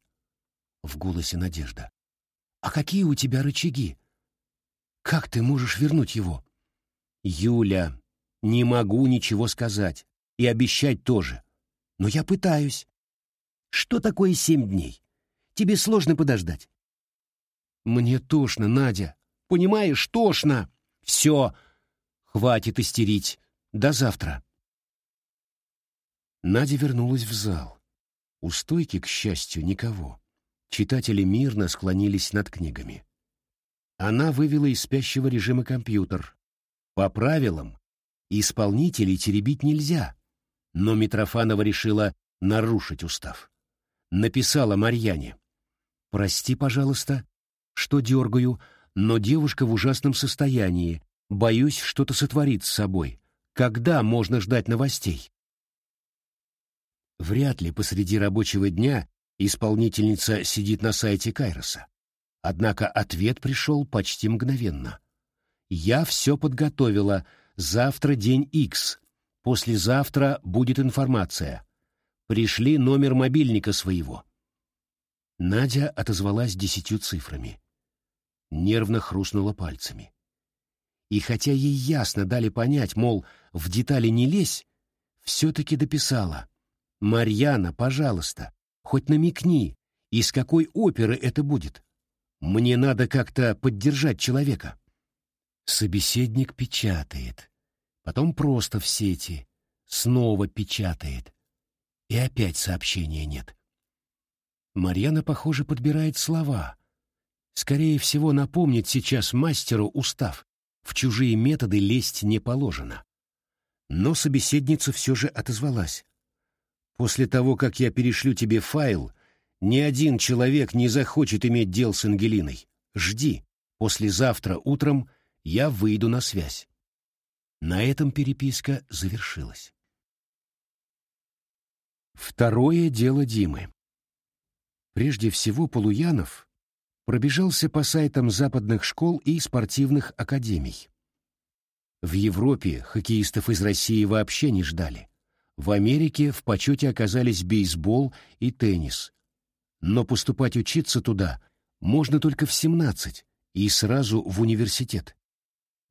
в голосе Надежда, а какие у тебя рычаги? Как ты можешь вернуть его? Юля, не могу ничего сказать. И обещать тоже. Но я пытаюсь. Что такое семь дней? Тебе сложно подождать. Мне тошно, Надя. Понимаешь, тошно. Все, хватит истерить. До завтра. Надя вернулась в зал. У стойки, к счастью, никого. Читатели мирно склонились над книгами. Она вывела из спящего режима компьютер. По правилам, исполнителей теребить нельзя, но Митрофанова решила нарушить устав написала Марьяне. «Прости, пожалуйста, что дергаю, но девушка в ужасном состоянии, боюсь, что-то сотворит с собой. Когда можно ждать новостей?» Вряд ли посреди рабочего дня исполнительница сидит на сайте Кайроса. Однако ответ пришел почти мгновенно. «Я все подготовила. Завтра день X. Послезавтра будет информация. Пришли номер мобильника своего. Надя отозвалась десятью цифрами. Нервно хрустнула пальцами. И хотя ей ясно дали понять, мол, в детали не лезь, все-таки дописала. «Марьяна, пожалуйста, хоть намекни, из какой оперы это будет. Мне надо как-то поддержать человека». Собеседник печатает, потом просто в сети, снова печатает. И опять сообщения нет. Марьяна, похоже, подбирает слова. Скорее всего, напомнит сейчас мастеру устав. В чужие методы лезть не положено. Но собеседница все же отозвалась. «После того, как я перешлю тебе файл, ни один человек не захочет иметь дел с Ангелиной. Жди, послезавтра утром я выйду на связь». На этом переписка завершилась. Второе дело Димы. Прежде всего Полуянов пробежался по сайтам западных школ и спортивных академий. В Европе хоккеистов из России вообще не ждали. В Америке в почете оказались бейсбол и теннис. Но поступать учиться туда можно только в 17 и сразу в университет.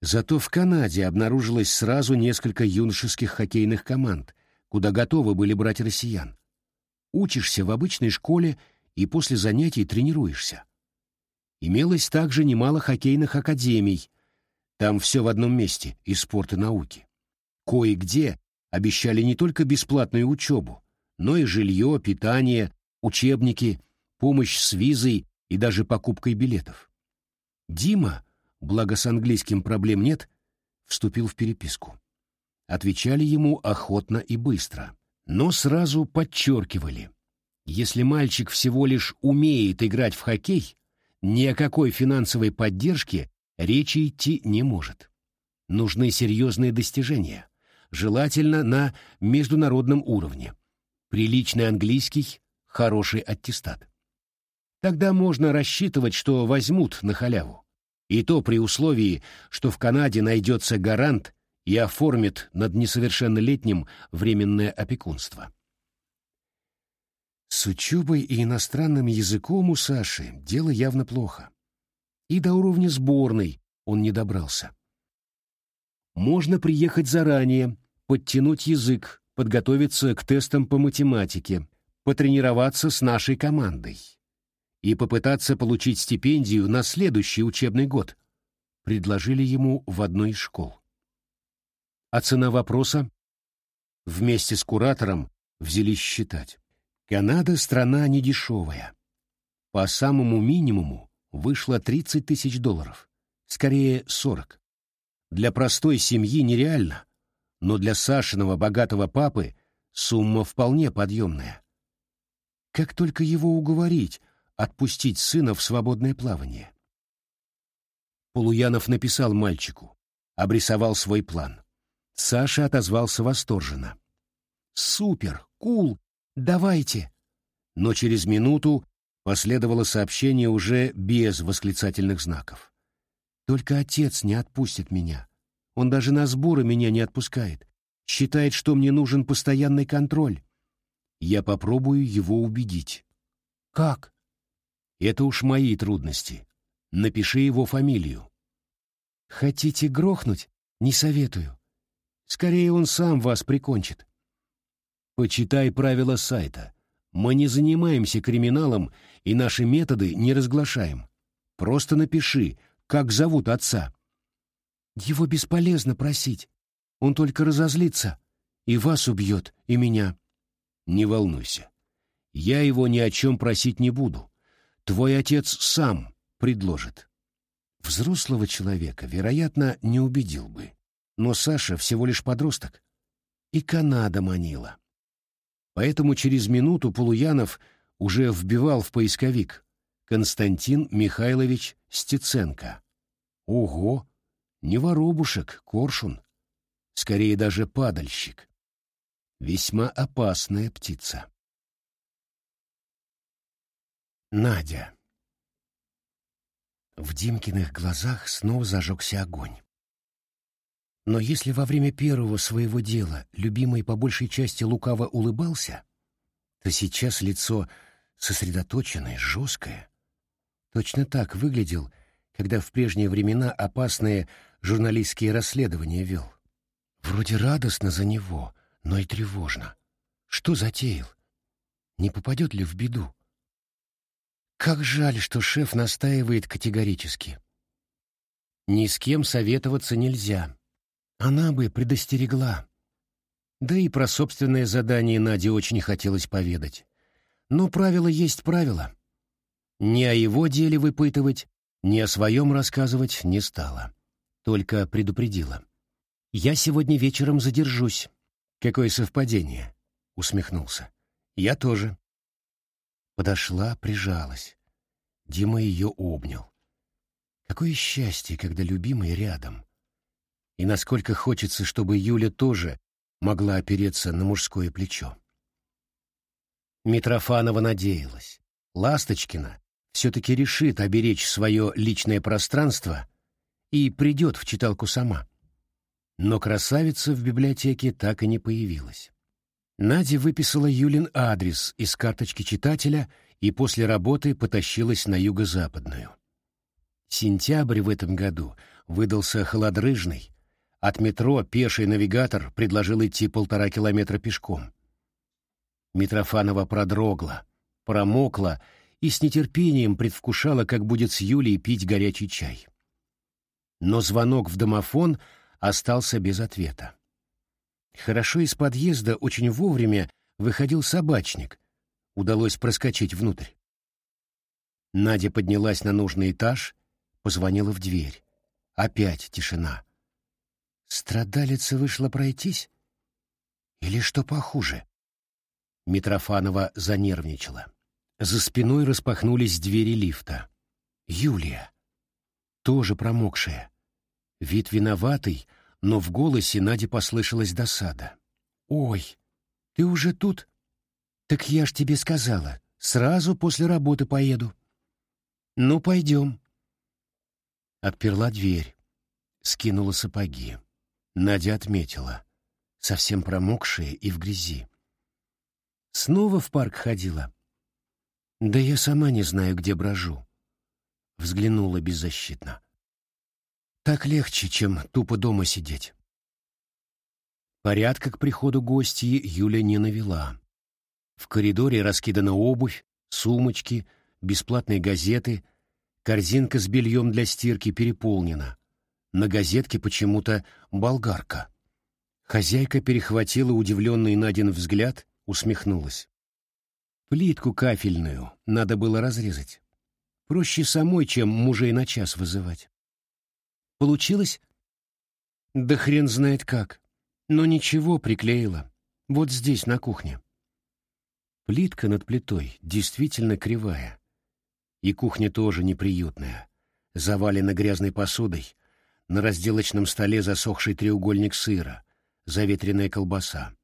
Зато в Канаде обнаружилось сразу несколько юношеских хоккейных команд, куда готовы были брать россиян. Учишься в обычной школе и после занятий тренируешься. Имелось также немало хоккейных академий, там все в одном месте, и спорт, и науки. Кое-где обещали не только бесплатную учебу, но и жилье, питание, учебники, помощь с визой и даже покупкой билетов. Дима, благо с английским проблем нет, вступил в переписку. Отвечали ему охотно и быстро, но сразу подчеркивали. Если мальчик всего лишь умеет играть в хоккей, ни о какой финансовой поддержке речи идти не может. Нужны серьезные достижения, желательно на международном уровне. Приличный английский, хороший аттестат. Тогда можно рассчитывать, что возьмут на халяву. И то при условии, что в Канаде найдется гарант и оформит над несовершеннолетним временное опекунство. С учебой и иностранным языком у Саши дело явно плохо и до уровня сборной он не добрался. Можно приехать заранее, подтянуть язык, подготовиться к тестам по математике, потренироваться с нашей командой и попытаться получить стипендию на следующий учебный год, предложили ему в одной из школ. А цена вопроса? Вместе с куратором взялись считать. Канада — страна недешевая. По самому минимуму вышло 30 тысяч долларов, скорее 40. Для простой семьи нереально, но для Сашиного богатого папы сумма вполне подъемная. Как только его уговорить отпустить сына в свободное плавание? Полуянов написал мальчику, обрисовал свой план. Саша отозвался восторженно. «Супер! Кул! Давайте!» Но через минуту Последовало сообщение уже без восклицательных знаков. «Только отец не отпустит меня. Он даже на сборы меня не отпускает. Считает, что мне нужен постоянный контроль. Я попробую его убедить». «Как?» «Это уж мои трудности. Напиши его фамилию». «Хотите грохнуть? Не советую. Скорее он сам вас прикончит». «Почитай правила сайта. Мы не занимаемся криминалом и наши методы не разглашаем. Просто напиши, как зовут отца. Его бесполезно просить. Он только разозлится. И вас убьет, и меня. Не волнуйся. Я его ни о чем просить не буду. Твой отец сам предложит. Взрослого человека, вероятно, не убедил бы. Но Саша всего лишь подросток. И Канада манила. Поэтому через минуту Полуянов уже вбивал в поисковик Константин Михайлович Стеценко. Ого! Не воробушек, коршун. Скорее даже падальщик. Весьма опасная птица. Надя. В Димкиных глазах снова зажегся огонь. Но если во время первого своего дела любимый по большей части лукаво улыбался, то сейчас лицо сосредоточенное, жесткое. Точно так выглядел, когда в прежние времена опасные журналистские расследования вел. Вроде радостно за него, но и тревожно. Что затеял? Не попадет ли в беду? Как жаль, что шеф настаивает категорически. Ни с кем советоваться нельзя. Она бы предостерегла. Да и про собственное задание Наде очень хотелось поведать. Но правило есть правило. Ни о его деле выпытывать, ни о своем рассказывать не стала. Только предупредила. «Я сегодня вечером задержусь». «Какое совпадение?» — усмехнулся. «Я тоже». Подошла, прижалась. Дима ее обнял. Какое счастье, когда любимый рядом. И насколько хочется, чтобы Юля тоже могла опереться на мужское плечо. Митрофанова надеялась. Ласточкина все-таки решит оберечь свое личное пространство и придет в читалку сама. Но красавица в библиотеке так и не появилась. Надя выписала Юлин адрес из карточки читателя и после работы потащилась на юго-западную. Сентябрь в этом году выдался холодрыжный. От метро пеший навигатор предложил идти полтора километра пешком. Митрофанова продрогла, промокла и с нетерпением предвкушала, как будет с Юлей пить горячий чай. Но звонок в домофон остался без ответа. Хорошо из подъезда очень вовремя выходил собачник. Удалось проскочить внутрь. Надя поднялась на нужный этаж, позвонила в дверь. Опять тишина. Страдалица вышла пройтись? Или что похуже? Митрофанова занервничала. За спиной распахнулись двери лифта. Юлия. Тоже промокшая. Вид виноватый, но в голосе Наде послышалась досада. «Ой, ты уже тут? Так я ж тебе сказала, сразу после работы поеду». «Ну, пойдем». Отперла дверь, скинула сапоги. Надя отметила, совсем промокшая и в грязи. Снова в парк ходила? Да я сама не знаю, где брожу. Взглянула беззащитно. Так легче, чем тупо дома сидеть. Порядка к приходу гостей Юля не навела. В коридоре раскидана обувь, сумочки, бесплатные газеты, корзинка с бельем для стирки переполнена. На газетке почему-то болгарка. Хозяйка перехватила удивленный Надин взгляд усмехнулась. Плитку кафельную надо было разрезать. Проще самой, чем мужей на час вызывать. Получилось? Да хрен знает как. Но ничего, приклеила. Вот здесь, на кухне. Плитка над плитой действительно кривая. И кухня тоже неприютная. Завалена грязной посудой. На разделочном столе засохший треугольник сыра, заветренная колбаса.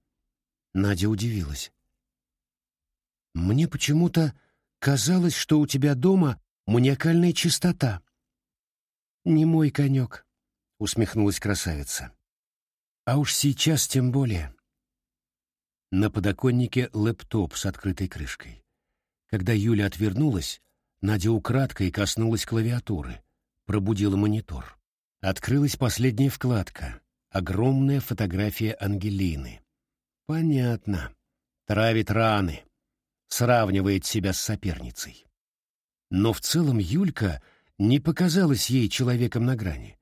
Надя удивилась. «Мне почему-то казалось, что у тебя дома маниакальная чистота». «Не мой конек», — усмехнулась красавица. «А уж сейчас тем более». На подоконнике лэптоп с открытой крышкой. Когда Юля отвернулась, Надя украдкой коснулась клавиатуры, пробудила монитор. Открылась последняя вкладка — огромная фотография Ангелины. Понятно. Травит раны. Сравнивает себя с соперницей. Но в целом Юлька не показалась ей человеком на грани.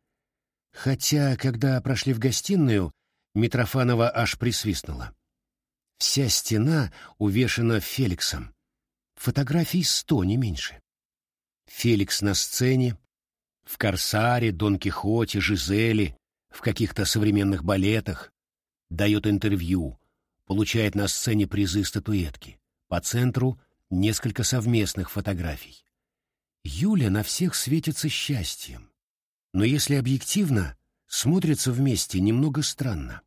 Хотя, когда прошли в гостиную, Митрофанова аж присвистнула. Вся стена увешана Феликсом. Фотографий сто, не меньше. Феликс на сцене, в «Корсаре», «Дон Кихоте», «Жизели», в каких-то современных балетах, дает интервью, получает на сцене призы статуэтки. По центру несколько совместных фотографий. Юля на всех светится счастьем. Но если объективно, смотрится вместе немного странно.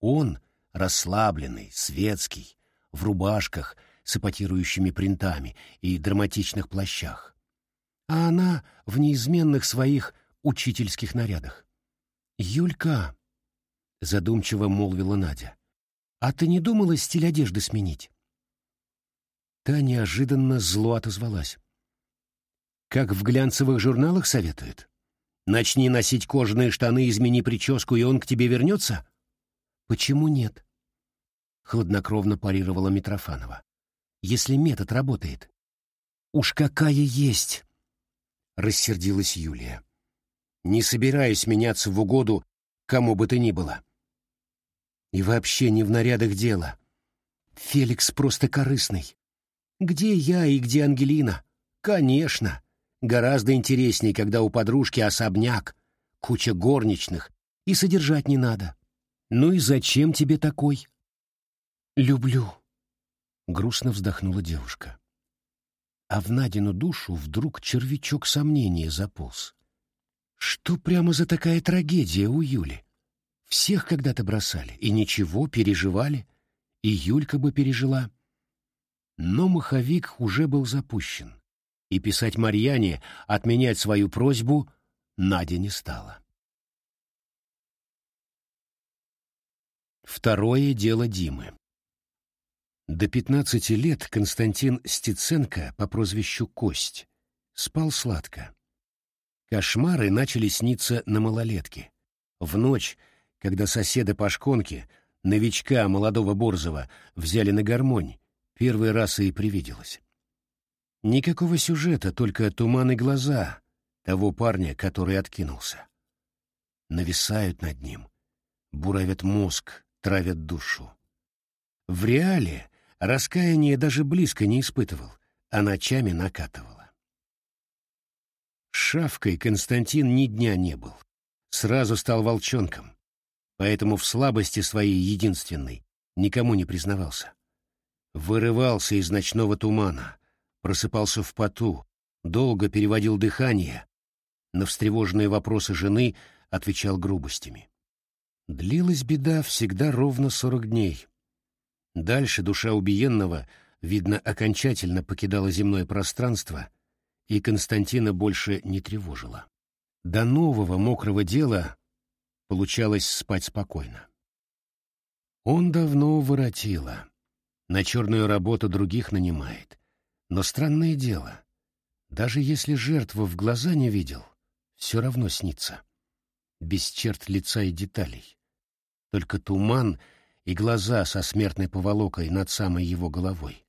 Он расслабленный, светский, в рубашках с эпатирующими принтами и драматичных плащах. А она в неизменных своих учительских нарядах. «Юлька», — задумчиво молвила Надя, а ты не думала стиль одежды сменить? Та неожиданно зло отозвалась. Как в глянцевых журналах советуют? Начни носить кожаные штаны, измени прическу, и он к тебе вернется? Почему нет? Хладнокровно парировала Митрофанова. Если метод работает. Уж какая есть! Рассердилась Юлия. Не собираюсь меняться в угоду кому бы то ни было. И вообще не в нарядах дело. Феликс просто корыстный. Где я и где Ангелина? Конечно. Гораздо интереснее, когда у подружки особняк, куча горничных, и содержать не надо. Ну и зачем тебе такой? Люблю. Грустно вздохнула девушка. А в Надину душу вдруг червячок сомнения заполз. Что прямо за такая трагедия у Юли? Всех когда-то бросали, и ничего, переживали, и Юлька бы пережила. Но маховик уже был запущен, и писать Марьяне, отменять свою просьбу, Надя не стала. Второе дело Димы. До пятнадцати лет Константин Стеценко по прозвищу Кость спал сладко. Кошмары начали сниться на малолетке. В ночь, когда соседа по шконке, новичка молодого Борзова, взяли на гармонь, первый раз и привиделось. Никакого сюжета, только туман и глаза того парня, который откинулся. Нависают над ним, буравят мозг, травят душу. В реале раскаяние даже близко не испытывал, а ночами накатывало. Шавкой Константин ни дня не был. Сразу стал волчонком поэтому в слабости своей единственной никому не признавался. Вырывался из ночного тумана, просыпался в поту, долго переводил дыхание, на встревоженные вопросы жены отвечал грубостями. Длилась беда всегда ровно сорок дней. Дальше душа убиенного, видно, окончательно покидала земное пространство, и Константина больше не тревожила. До нового мокрого дела Получалось спать спокойно. Он давно воротило. На черную работу других нанимает. Но странное дело. Даже если жертву в глаза не видел, все равно снится. Без черт лица и деталей. Только туман и глаза со смертной поволокой над самой его головой.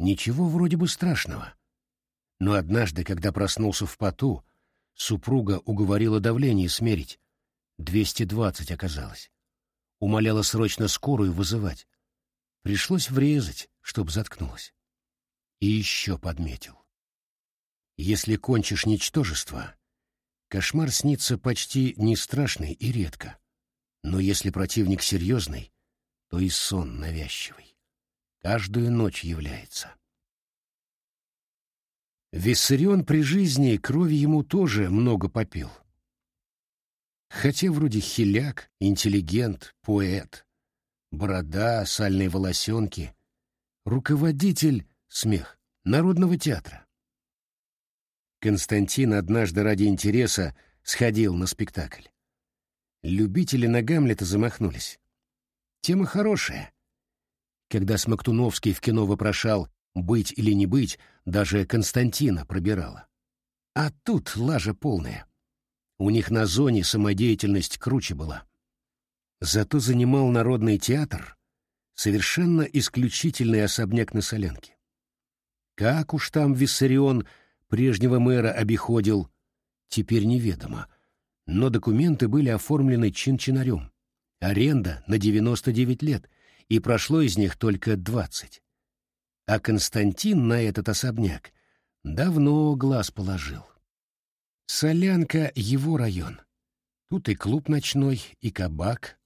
Ничего вроде бы страшного. Но однажды, когда проснулся в поту, супруга уговорила давление смерить, Двести двадцать оказалось. Умоляла срочно скорую вызывать. Пришлось врезать, чтоб заткнулась. И еще подметил. Если кончишь ничтожество, кошмар снится почти не страшный и редко. Но если противник серьезный, то и сон навязчивый. Каждую ночь является. Виссарион при жизни крови ему тоже много попил. Хотя вроде хиляк, интеллигент, поэт. Борода, сальные волосенки. Руководитель, смех, Народного театра. Константин однажды ради интереса сходил на спектакль. Любители на Гамлета замахнулись. Тема хорошая. Когда Смоктуновский в кино вопрошал «быть или не быть», даже Константина пробирала. А тут лажа полная. У них на зоне самодеятельность круче была. Зато занимал Народный театр совершенно исключительный особняк на Солянке. Как уж там Виссарион прежнего мэра обиходил, теперь неведомо, но документы были оформлены чин-чинарем. Аренда на 99 лет, и прошло из них только 20. А Константин на этот особняк давно глаз положил. Солянка — его район. Тут и клуб ночной, и кабак.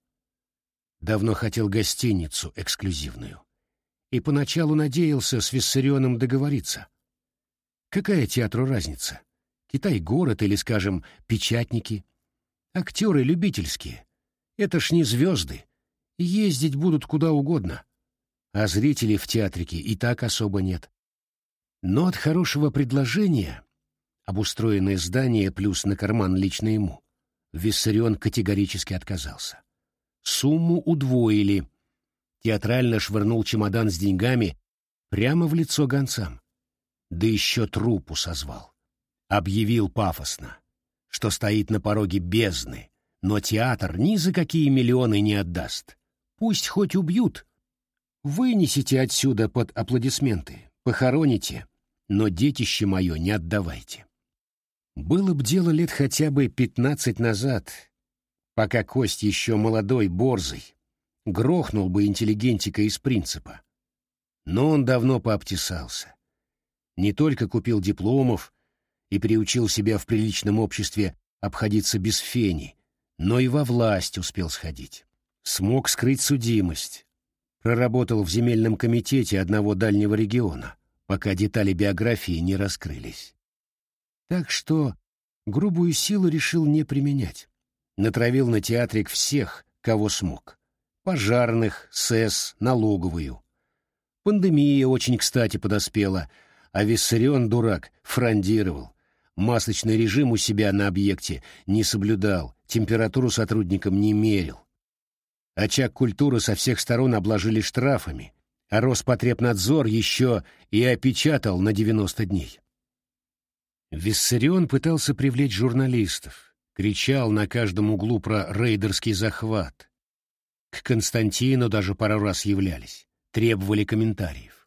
Давно хотел гостиницу эксклюзивную. И поначалу надеялся с Виссарионом договориться. Какая театру разница? Китай-город или, скажем, печатники? Актеры любительские. Это ж не звезды. Ездить будут куда угодно. А зрителей в театрике и так особо нет. Но от хорошего предложения обустроенное здание плюс на карман лично ему, Виссарион категорически отказался. Сумму удвоили. Театрально швырнул чемодан с деньгами Прямо в лицо гонцам. Да еще трупу созвал. Объявил пафосно, что стоит на пороге бездны, но театр ни за какие миллионы не отдаст. Пусть хоть убьют. Вынесите отсюда под аплодисменты, похороните, но детище мое не отдавайте. Было б дело лет хотя бы пятнадцать назад, пока Кость еще молодой, борзый, грохнул бы интеллигентика из принципа. Но он давно пообтесался. Не только купил дипломов и приучил себя в приличном обществе обходиться без фени, но и во власть успел сходить. Смог скрыть судимость. Проработал в земельном комитете одного дальнего региона, пока детали биографии не раскрылись. Так что грубую силу решил не применять. Натравил на театрик всех, кого смог. Пожарных, СЭС, налоговую. Пандемия очень кстати подоспела, а Виссарион, дурак, фрондировал. Масочный режим у себя на объекте не соблюдал, температуру сотрудникам не мерил. Очаг культуры со всех сторон обложили штрафами, а Роспотребнадзор еще и опечатал на 90 дней. Виссарион пытался привлечь журналистов, кричал на каждом углу про рейдерский захват. К Константину даже пару раз являлись, требовали комментариев.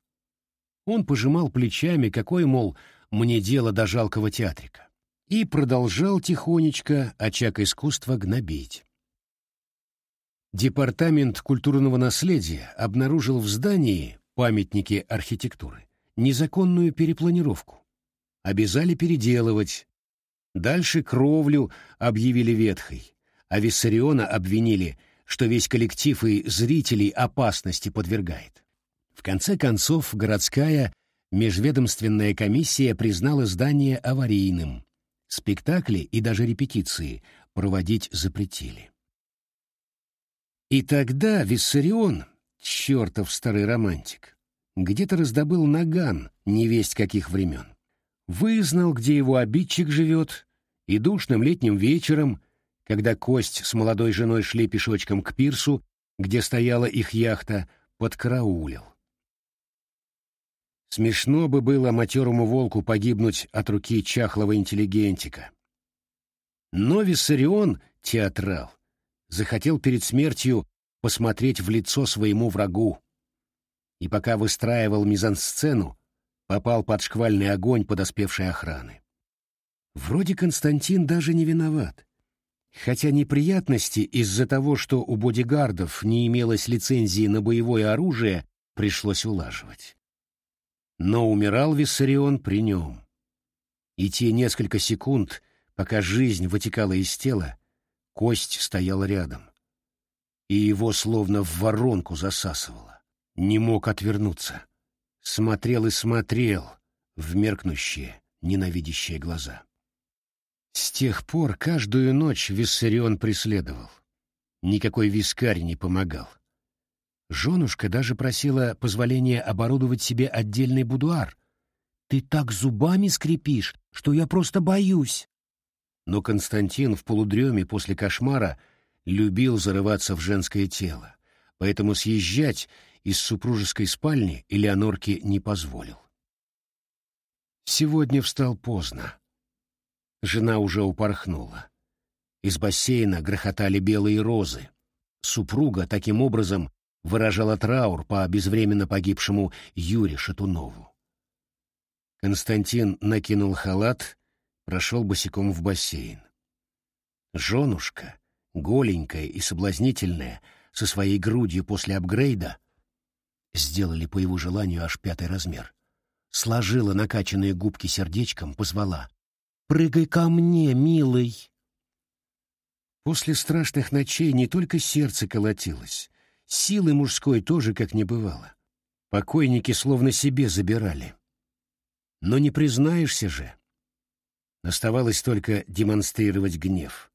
Он пожимал плечами, какое, мол, мне дело до жалкого театрика, и продолжал тихонечко очаг искусства гнобить. Департамент культурного наследия обнаружил в здании памятники архитектуры незаконную перепланировку обязали переделывать. Дальше кровлю объявили ветхой, а Виссариона обвинили, что весь коллектив и зрителей опасности подвергает. В конце концов, городская межведомственная комиссия признала здание аварийным. Спектакли и даже репетиции проводить запретили. И тогда Виссарион, чертов старый романтик, где-то раздобыл наган невесть каких времен вызнал, где его обидчик живет, и душным летним вечером, когда Кость с молодой женой шли пешочком к пирсу, где стояла их яхта, подкараулил. Смешно бы было матерому волку погибнуть от руки чахлого интеллигентика. Но Виссарион, театрал, захотел перед смертью посмотреть в лицо своему врагу. И пока выстраивал мизансцену, попал под шквальный огонь подоспевшей охраны. Вроде Константин даже не виноват. Хотя неприятности из-за того, что у бодигардов не имелось лицензии на боевое оружие, пришлось улаживать. Но умирал Виссарион при нем. И те несколько секунд, пока жизнь вытекала из тела, кость стояла рядом. И его словно в воронку засасывало. Не мог отвернуться смотрел и смотрел в меркнущие, ненавидящие глаза. С тех пор каждую ночь Виссарион преследовал. Никакой вискарь не помогал. Женушка даже просила позволения оборудовать себе отдельный будуар. «Ты так зубами скрипишь, что я просто боюсь». Но Константин в полудреме после кошмара любил зарываться в женское тело, поэтому съезжать из супружеской спальни Элеонорке не позволил. Сегодня встал поздно. Жена уже упорхнула. Из бассейна грохотали белые розы. Супруга таким образом выражала траур по безвременно погибшему Юре Шатунову. Константин накинул халат, прошел босиком в бассейн. Женушка, голенькая и соблазнительная, со своей грудью после апгрейда, сделали по его желанию аж пятый размер. Сложила накачанные губки сердечком, позвала. «Прыгай ко мне, милый!» После страшных ночей не только сердце колотилось, силы мужской тоже как не бывало. Покойники словно себе забирали. Но не признаешься же. Оставалось только демонстрировать гнев.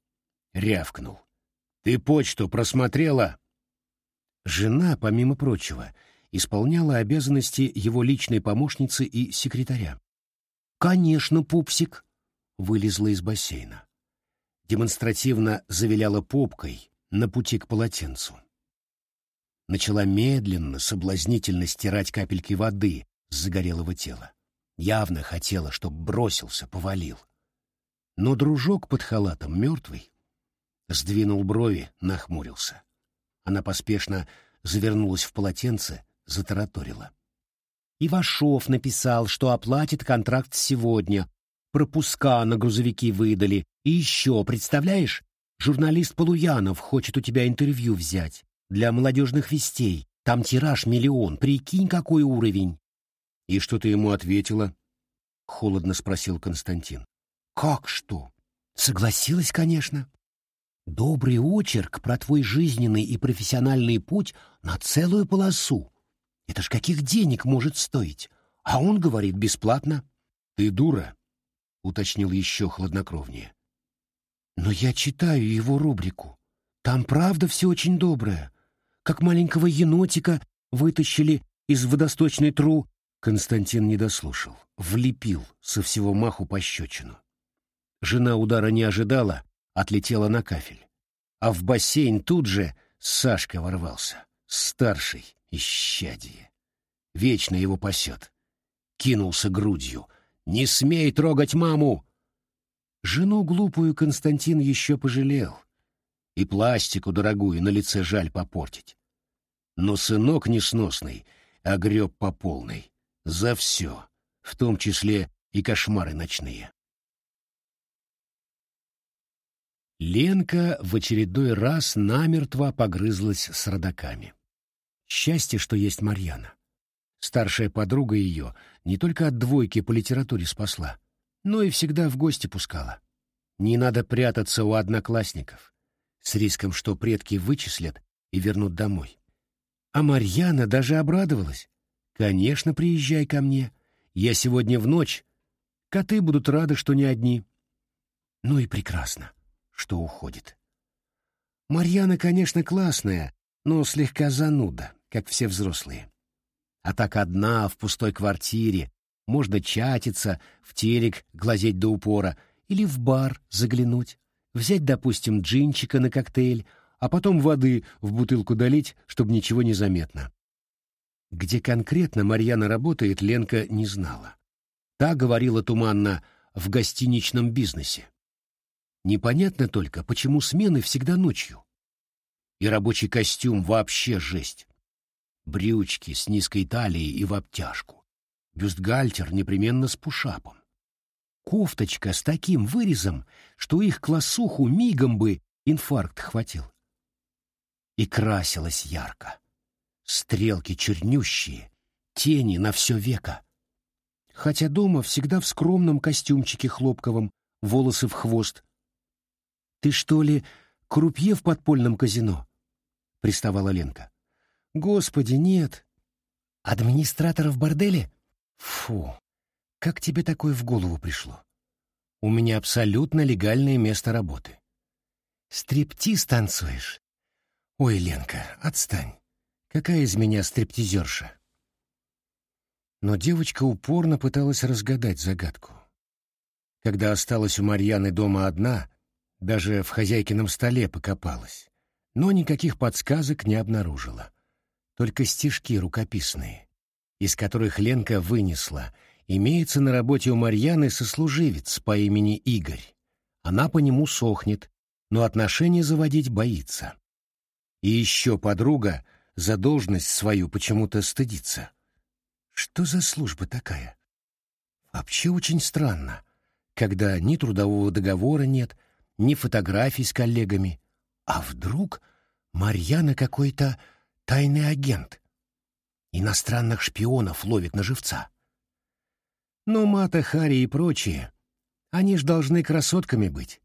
Рявкнул. «Ты почту просмотрела?» Жена, помимо прочего, — исполняла обязанности его личной помощницы и секретаря. «Конечно, пупсик!» — вылезла из бассейна. Демонстративно завиляла попкой на пути к полотенцу. Начала медленно, соблазнительно стирать капельки воды с загорелого тела. Явно хотела, чтоб бросился, повалил. Но дружок под халатом мертвый. Сдвинул брови, нахмурился. Она поспешно завернулась в полотенце, затараторила. Ивашов написал, что оплатит контракт сегодня. Пропуска на грузовики выдали. И еще, представляешь, журналист Полуянов хочет у тебя интервью взять. Для молодежных вестей. Там тираж миллион. Прикинь, какой уровень. И что ты ему ответила? Холодно спросил Константин. Как что? Согласилась, конечно. Добрый очерк про твой жизненный и профессиональный путь на целую полосу. Это ж каких денег может стоить? А он говорит бесплатно. Ты дура, уточнил еще хладнокровнее. Но я читаю его рубрику. Там правда все очень доброе. Как маленького енотика вытащили из водосточной тру. Константин не дослушал, влепил со всего маху пощечину. Жена удара не ожидала, отлетела на кафель. А в бассейн тут же Сашка ворвался, старший, исчадие. Вечно его пасет. Кинулся грудью. «Не смей трогать маму!» Жену глупую Константин еще пожалел. И пластику дорогую на лице жаль попортить. Но сынок несносный огреб по полной. За все, в том числе и кошмары ночные. Ленка в очередной раз намертво погрызлась с родаками. Счастье, что есть Марьяна. Старшая подруга ее не только от двойки по литературе спасла, но и всегда в гости пускала. Не надо прятаться у одноклассников, с риском, что предки вычислят и вернут домой. А Марьяна даже обрадовалась. «Конечно, приезжай ко мне. Я сегодня в ночь. Коты будут рады, что не одни». Ну и прекрасно что уходит. Марьяна, конечно, классная, но слегка зануда, как все взрослые. А так одна, в пустой квартире, можно чатиться, в телек глазеть до упора или в бар заглянуть, взять, допустим, джинчика на коктейль, а потом воды в бутылку долить, чтобы ничего не заметно. Где конкретно Марьяна работает, Ленка не знала. Та говорила туманно «в гостиничном бизнесе». Непонятно только, почему смены всегда ночью. И рабочий костюм вообще жесть. Брючки с низкой талией и в обтяжку. Бюстгальтер непременно с пушапом. Кофточка с таким вырезом, что их классуху мигом бы инфаркт хватил. И красилась ярко. Стрелки чернющие, тени на все веко. Хотя дома всегда в скромном костюмчике хлопковом, волосы в хвост, ты что ли крупье в подпольном казино? Приставала Ленка. Господи, нет. Администратор в борделе? Фу, как тебе такое в голову пришло? У меня абсолютно легальное место работы. Стриптиз танцуешь? Ой, Ленка, отстань. Какая из меня стриптизерша? Но девочка упорно пыталась разгадать загадку. Когда осталась у Марьяны дома одна, даже в хозяйкином столе покопалась, но никаких подсказок не обнаружила. Только стишки рукописные, из которых Ленка вынесла. Имеется на работе у Марьяны сослуживец по имени Игорь. Она по нему сохнет, но отношения заводить боится. И еще подруга за должность свою почему-то стыдится. Что за служба такая? Вообще очень странно, когда ни трудового договора нет, ни фотографий с коллегами. А вдруг Марьяна какой-то тайный агент? Иностранных шпионов ловит на живца. Но Мата, Хари и прочие, они ж должны красотками быть.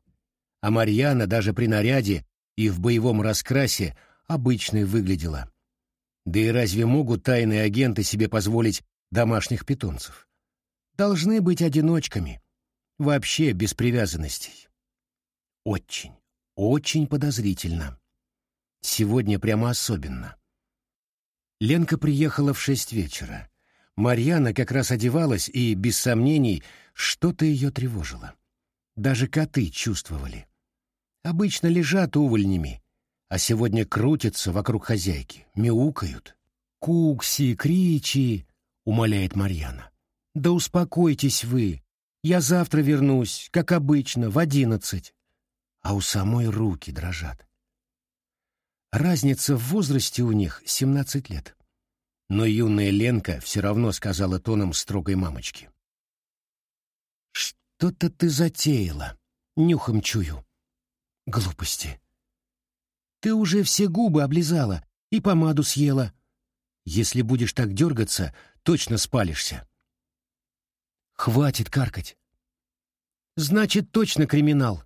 А Марьяна даже при наряде и в боевом раскрасе обычной выглядела. Да и разве могут тайные агенты себе позволить домашних питомцев? Должны быть одиночками, вообще без привязанностей. Очень, очень подозрительно. Сегодня прямо особенно. Ленка приехала в шесть вечера. Марьяна как раз одевалась, и, без сомнений, что-то ее тревожило. Даже коты чувствовали. Обычно лежат увольнями, а сегодня крутятся вокруг хозяйки, мяукают. Кукси, кричи, — умоляет Марьяна. «Да успокойтесь вы. Я завтра вернусь, как обычно, в одиннадцать». А у самой руки дрожат. Разница в возрасте у них семнадцать лет. Но юная Ленка все равно сказала тоном строгой мамочки. «Что-то ты затеяла, нюхом чую. Глупости. Ты уже все губы облизала и помаду съела. Если будешь так дергаться, точно спалишься. Хватит каркать. Значит, точно криминал.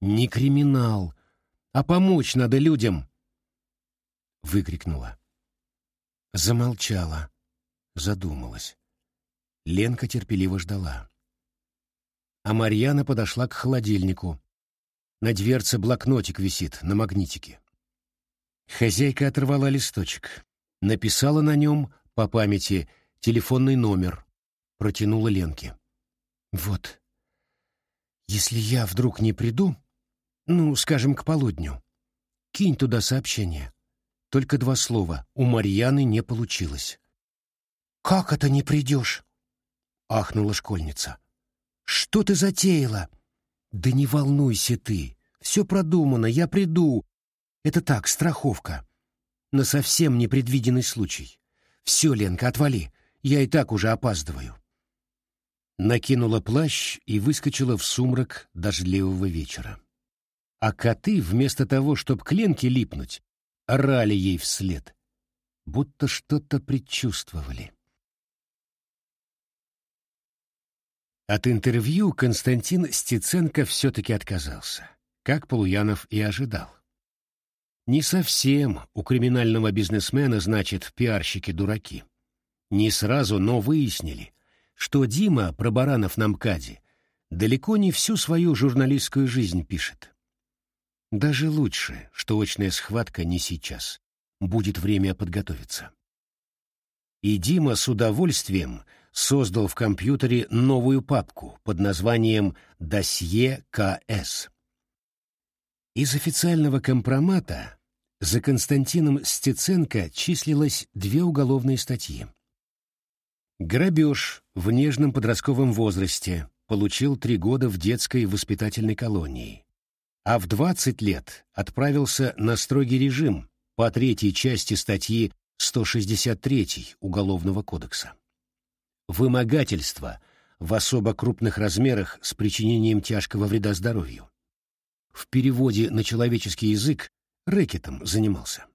Не криминал, а помочь надо людям. Выкрикнула. Замолчала, задумалась. Ленка терпеливо ждала. А Марьяна подошла к холодильнику. На дверце блокнотик висит на магнитике. Хозяйка оторвала листочек, написала на нем по памяти телефонный номер, протянула Ленке. «Вот, если я вдруг не приду, ну, скажем, к полудню, кинь туда сообщение. Только два слова. У Марьяны не получилось». «Как это не придешь?» — ахнула школьница. «Что ты затеяла?» «Да не волнуйся ты. Все продумано, я приду. Это так, страховка. На совсем непредвиденный случай. Все, Ленка, отвали. Я и так уже опаздываю. Накинула плащ и выскочила в сумрак дождливого вечера. А коты, вместо того, чтобы к Ленке липнуть, орали ей вслед, будто что-то предчувствовали. От интервью Константин Стеценко все-таки отказался, как Полуянов и ожидал. Не совсем у криминального бизнесмена, значит, пиарщики дураки. Не сразу, но выяснили, что Дима про баранов на МКАДе далеко не всю свою журналистскую жизнь пишет. Даже лучше, что очная схватка не сейчас. Будет время подготовиться. И Дима с удовольствием создал в компьютере новую папку под названием «Досье КС». Из официального компромата за Константином Стеценко числилось две уголовные статьи. Грабеж в нежном подростковом возрасте получил три года в детской воспитательной колонии, а в 20 лет отправился на строгий режим по третьей части статьи 163 Уголовного кодекса. Вымогательство в особо крупных размерах с причинением тяжкого вреда здоровью в переводе на человеческий язык рэкетом занимался.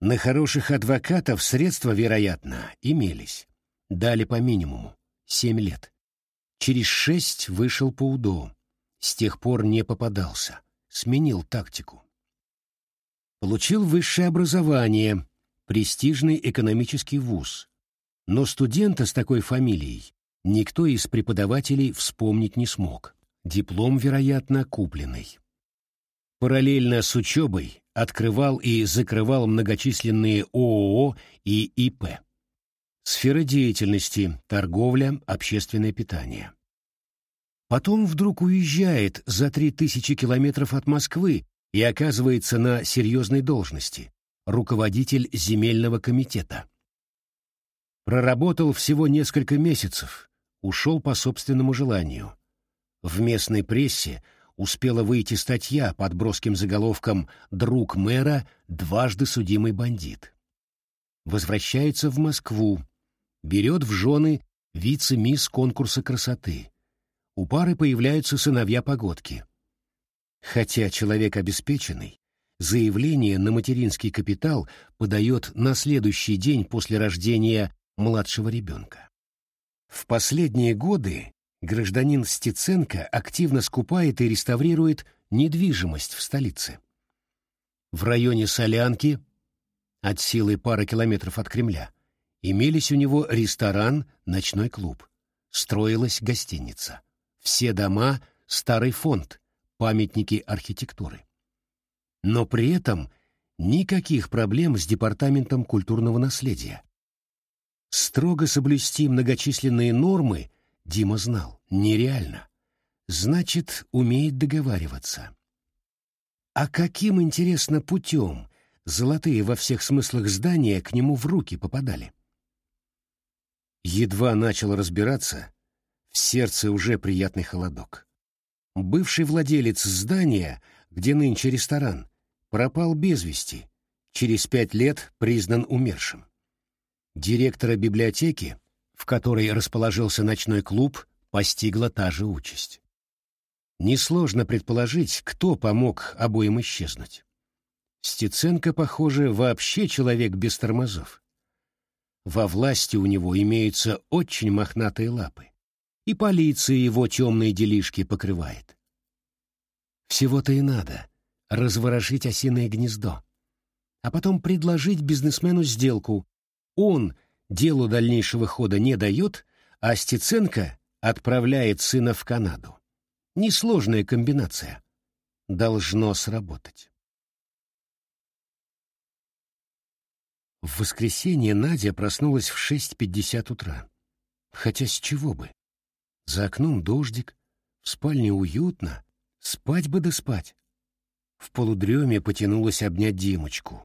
На хороших адвокатов средства, вероятно, имелись. Дали по минимуму — семь лет. Через шесть вышел по УДО. С тех пор не попадался. Сменил тактику. Получил высшее образование, престижный экономический вуз. Но студента с такой фамилией никто из преподавателей вспомнить не смог. Диплом, вероятно, купленный. Параллельно с учебой открывал и закрывал многочисленные ООО и ИП. Сфера деятельности – торговля, общественное питание. Потом вдруг уезжает за три тысячи километров от Москвы и оказывается на серьезной должности – руководитель земельного комитета. Проработал всего несколько месяцев, ушел по собственному желанию – в местной прессе успела выйти статья под броским заголовком «Друг мэра – дважды судимый бандит». Возвращается в Москву, берет в жены вице-мисс конкурса красоты. У пары появляются сыновья-погодки. Хотя человек обеспеченный, заявление на материнский капитал подает на следующий день после рождения младшего ребенка. В последние годы гражданин Стеценко активно скупает и реставрирует недвижимость в столице. В районе Солянки, от силы пары километров от Кремля, имелись у него ресторан, ночной клуб. Строилась гостиница. Все дома — старый фонд, памятники архитектуры. Но при этом никаких проблем с Департаментом культурного наследия. Строго соблюсти многочисленные нормы Дима знал, нереально. Значит, умеет договариваться. А каким, интересно, путем золотые во всех смыслах здания к нему в руки попадали? Едва начал разбираться, в сердце уже приятный холодок. Бывший владелец здания, где нынче ресторан, пропал без вести, через пять лет признан умершим. Директора библиотеки, в которой расположился ночной клуб, постигла та же участь. Несложно предположить, кто помог обоим исчезнуть. Стеценко, похоже, вообще человек без тормозов. Во власти у него имеются очень мохнатые лапы, и полиция его темные делишки покрывает. Всего-то и надо — разворошить осиное гнездо, а потом предложить бизнесмену сделку. Он делу дальнейшего хода не дает, а Стеценко отправляет сына в Канаду. Несложная комбинация. Должно сработать. В воскресенье Надя проснулась в 6.50 утра. Хотя с чего бы? За окном дождик, в спальне уютно, спать бы да спать. В полудреме потянулась обнять Димочку.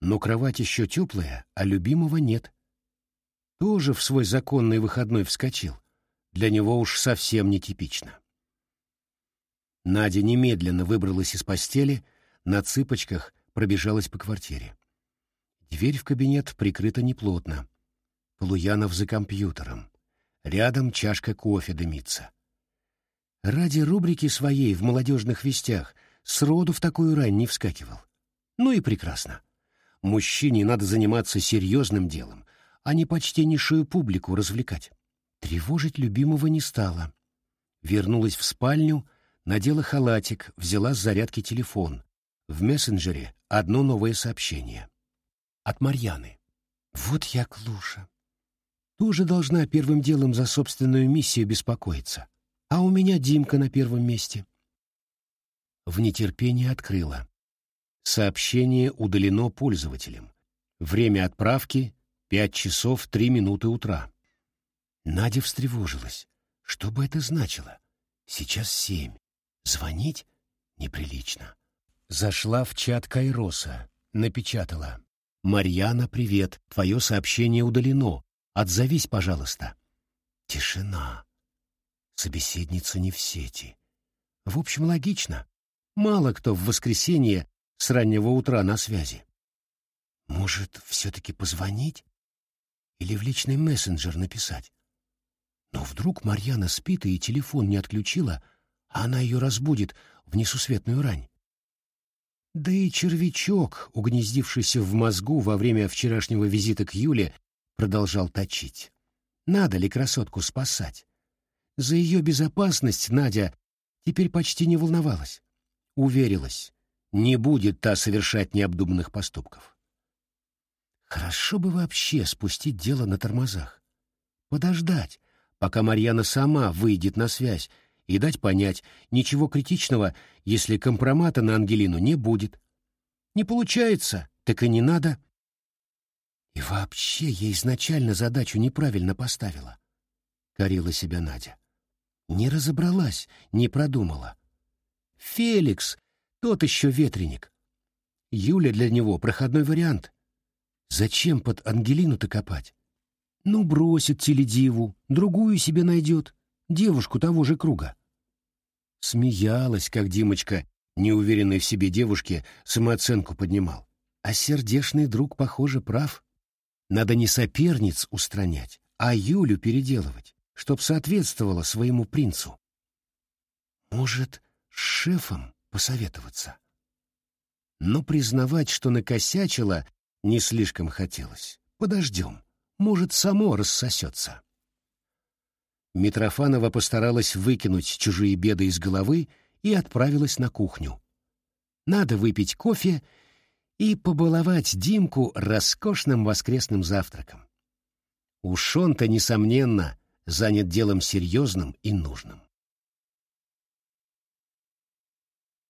Но кровать еще теплая, а любимого нет. Тоже в свой законный выходной вскочил. Для него уж совсем нетипично. Надя немедленно выбралась из постели, на цыпочках пробежалась по квартире. Дверь в кабинет прикрыта неплотно. Полуянов за компьютером. Рядом чашка кофе дымится. Ради рубрики своей в молодежных вестях сроду в такую рань не вскакивал. Ну и прекрасно. Мужчине надо заниматься серьезным делом, а не почтеннейшую публику развлекать. Тревожить любимого не стала. Вернулась в спальню, надела халатик, взяла с зарядки телефон. В мессенджере одно новое сообщение от Марьяны. Вот я клуша. Тоже должна первым делом за собственную миссию беспокоиться. А у меня Димка на первом месте. В нетерпении открыла. Сообщение удалено пользователем. Время отправки — пять часов три минуты утра. Надя встревожилась. Что бы это значило? Сейчас семь. Звонить? Неприлично. Зашла в чат Кайроса, напечатала. «Марьяна, привет. Твое сообщение удалено. Отзовись, пожалуйста». Тишина. Собеседница не в сети. В общем, логично. Мало кто в воскресенье с раннего утра на связи. Может, все-таки позвонить? Или в личный мессенджер написать? Но вдруг Марьяна спит и телефон не отключила, а она ее разбудит в несусветную рань. Да и червячок, угнездившийся в мозгу во время вчерашнего визита к Юле, продолжал точить. Надо ли красотку спасать? За ее безопасность Надя теперь почти не волновалась. Уверилась, не будет та совершать необдуманных поступков. Хорошо бы вообще спустить дело на тормозах. Подождать, пока Марьяна сама выйдет на связь и дать понять, ничего критичного, если компромата на Ангелину не будет. Не получается, так и не надо. И вообще я изначально задачу неправильно поставила. Корила себя Надя. Не разобралась, не продумала. Феликс, тот еще ветреник. Юля для него проходной вариант. Зачем под Ангелину-то копать? Ну, бросит теледиву, другую себе найдет девушку того же круга. Смеялась, как Димочка, неуверенной в себе девушке, самооценку поднимал. А сердешный друг, похоже, прав. Надо не соперниц устранять, а Юлю переделывать, чтоб соответствовала своему принцу. Может, с шефом посоветоваться? Но признавать, что накосячила, не слишком хотелось. Подождем, может, само рассосется. Митрофанова постаралась выкинуть чужие беды из головы и отправилась на кухню. Надо выпить кофе и побаловать Димку роскошным воскресным завтраком. Уж он-то, несомненно, занят делом серьезным и нужным.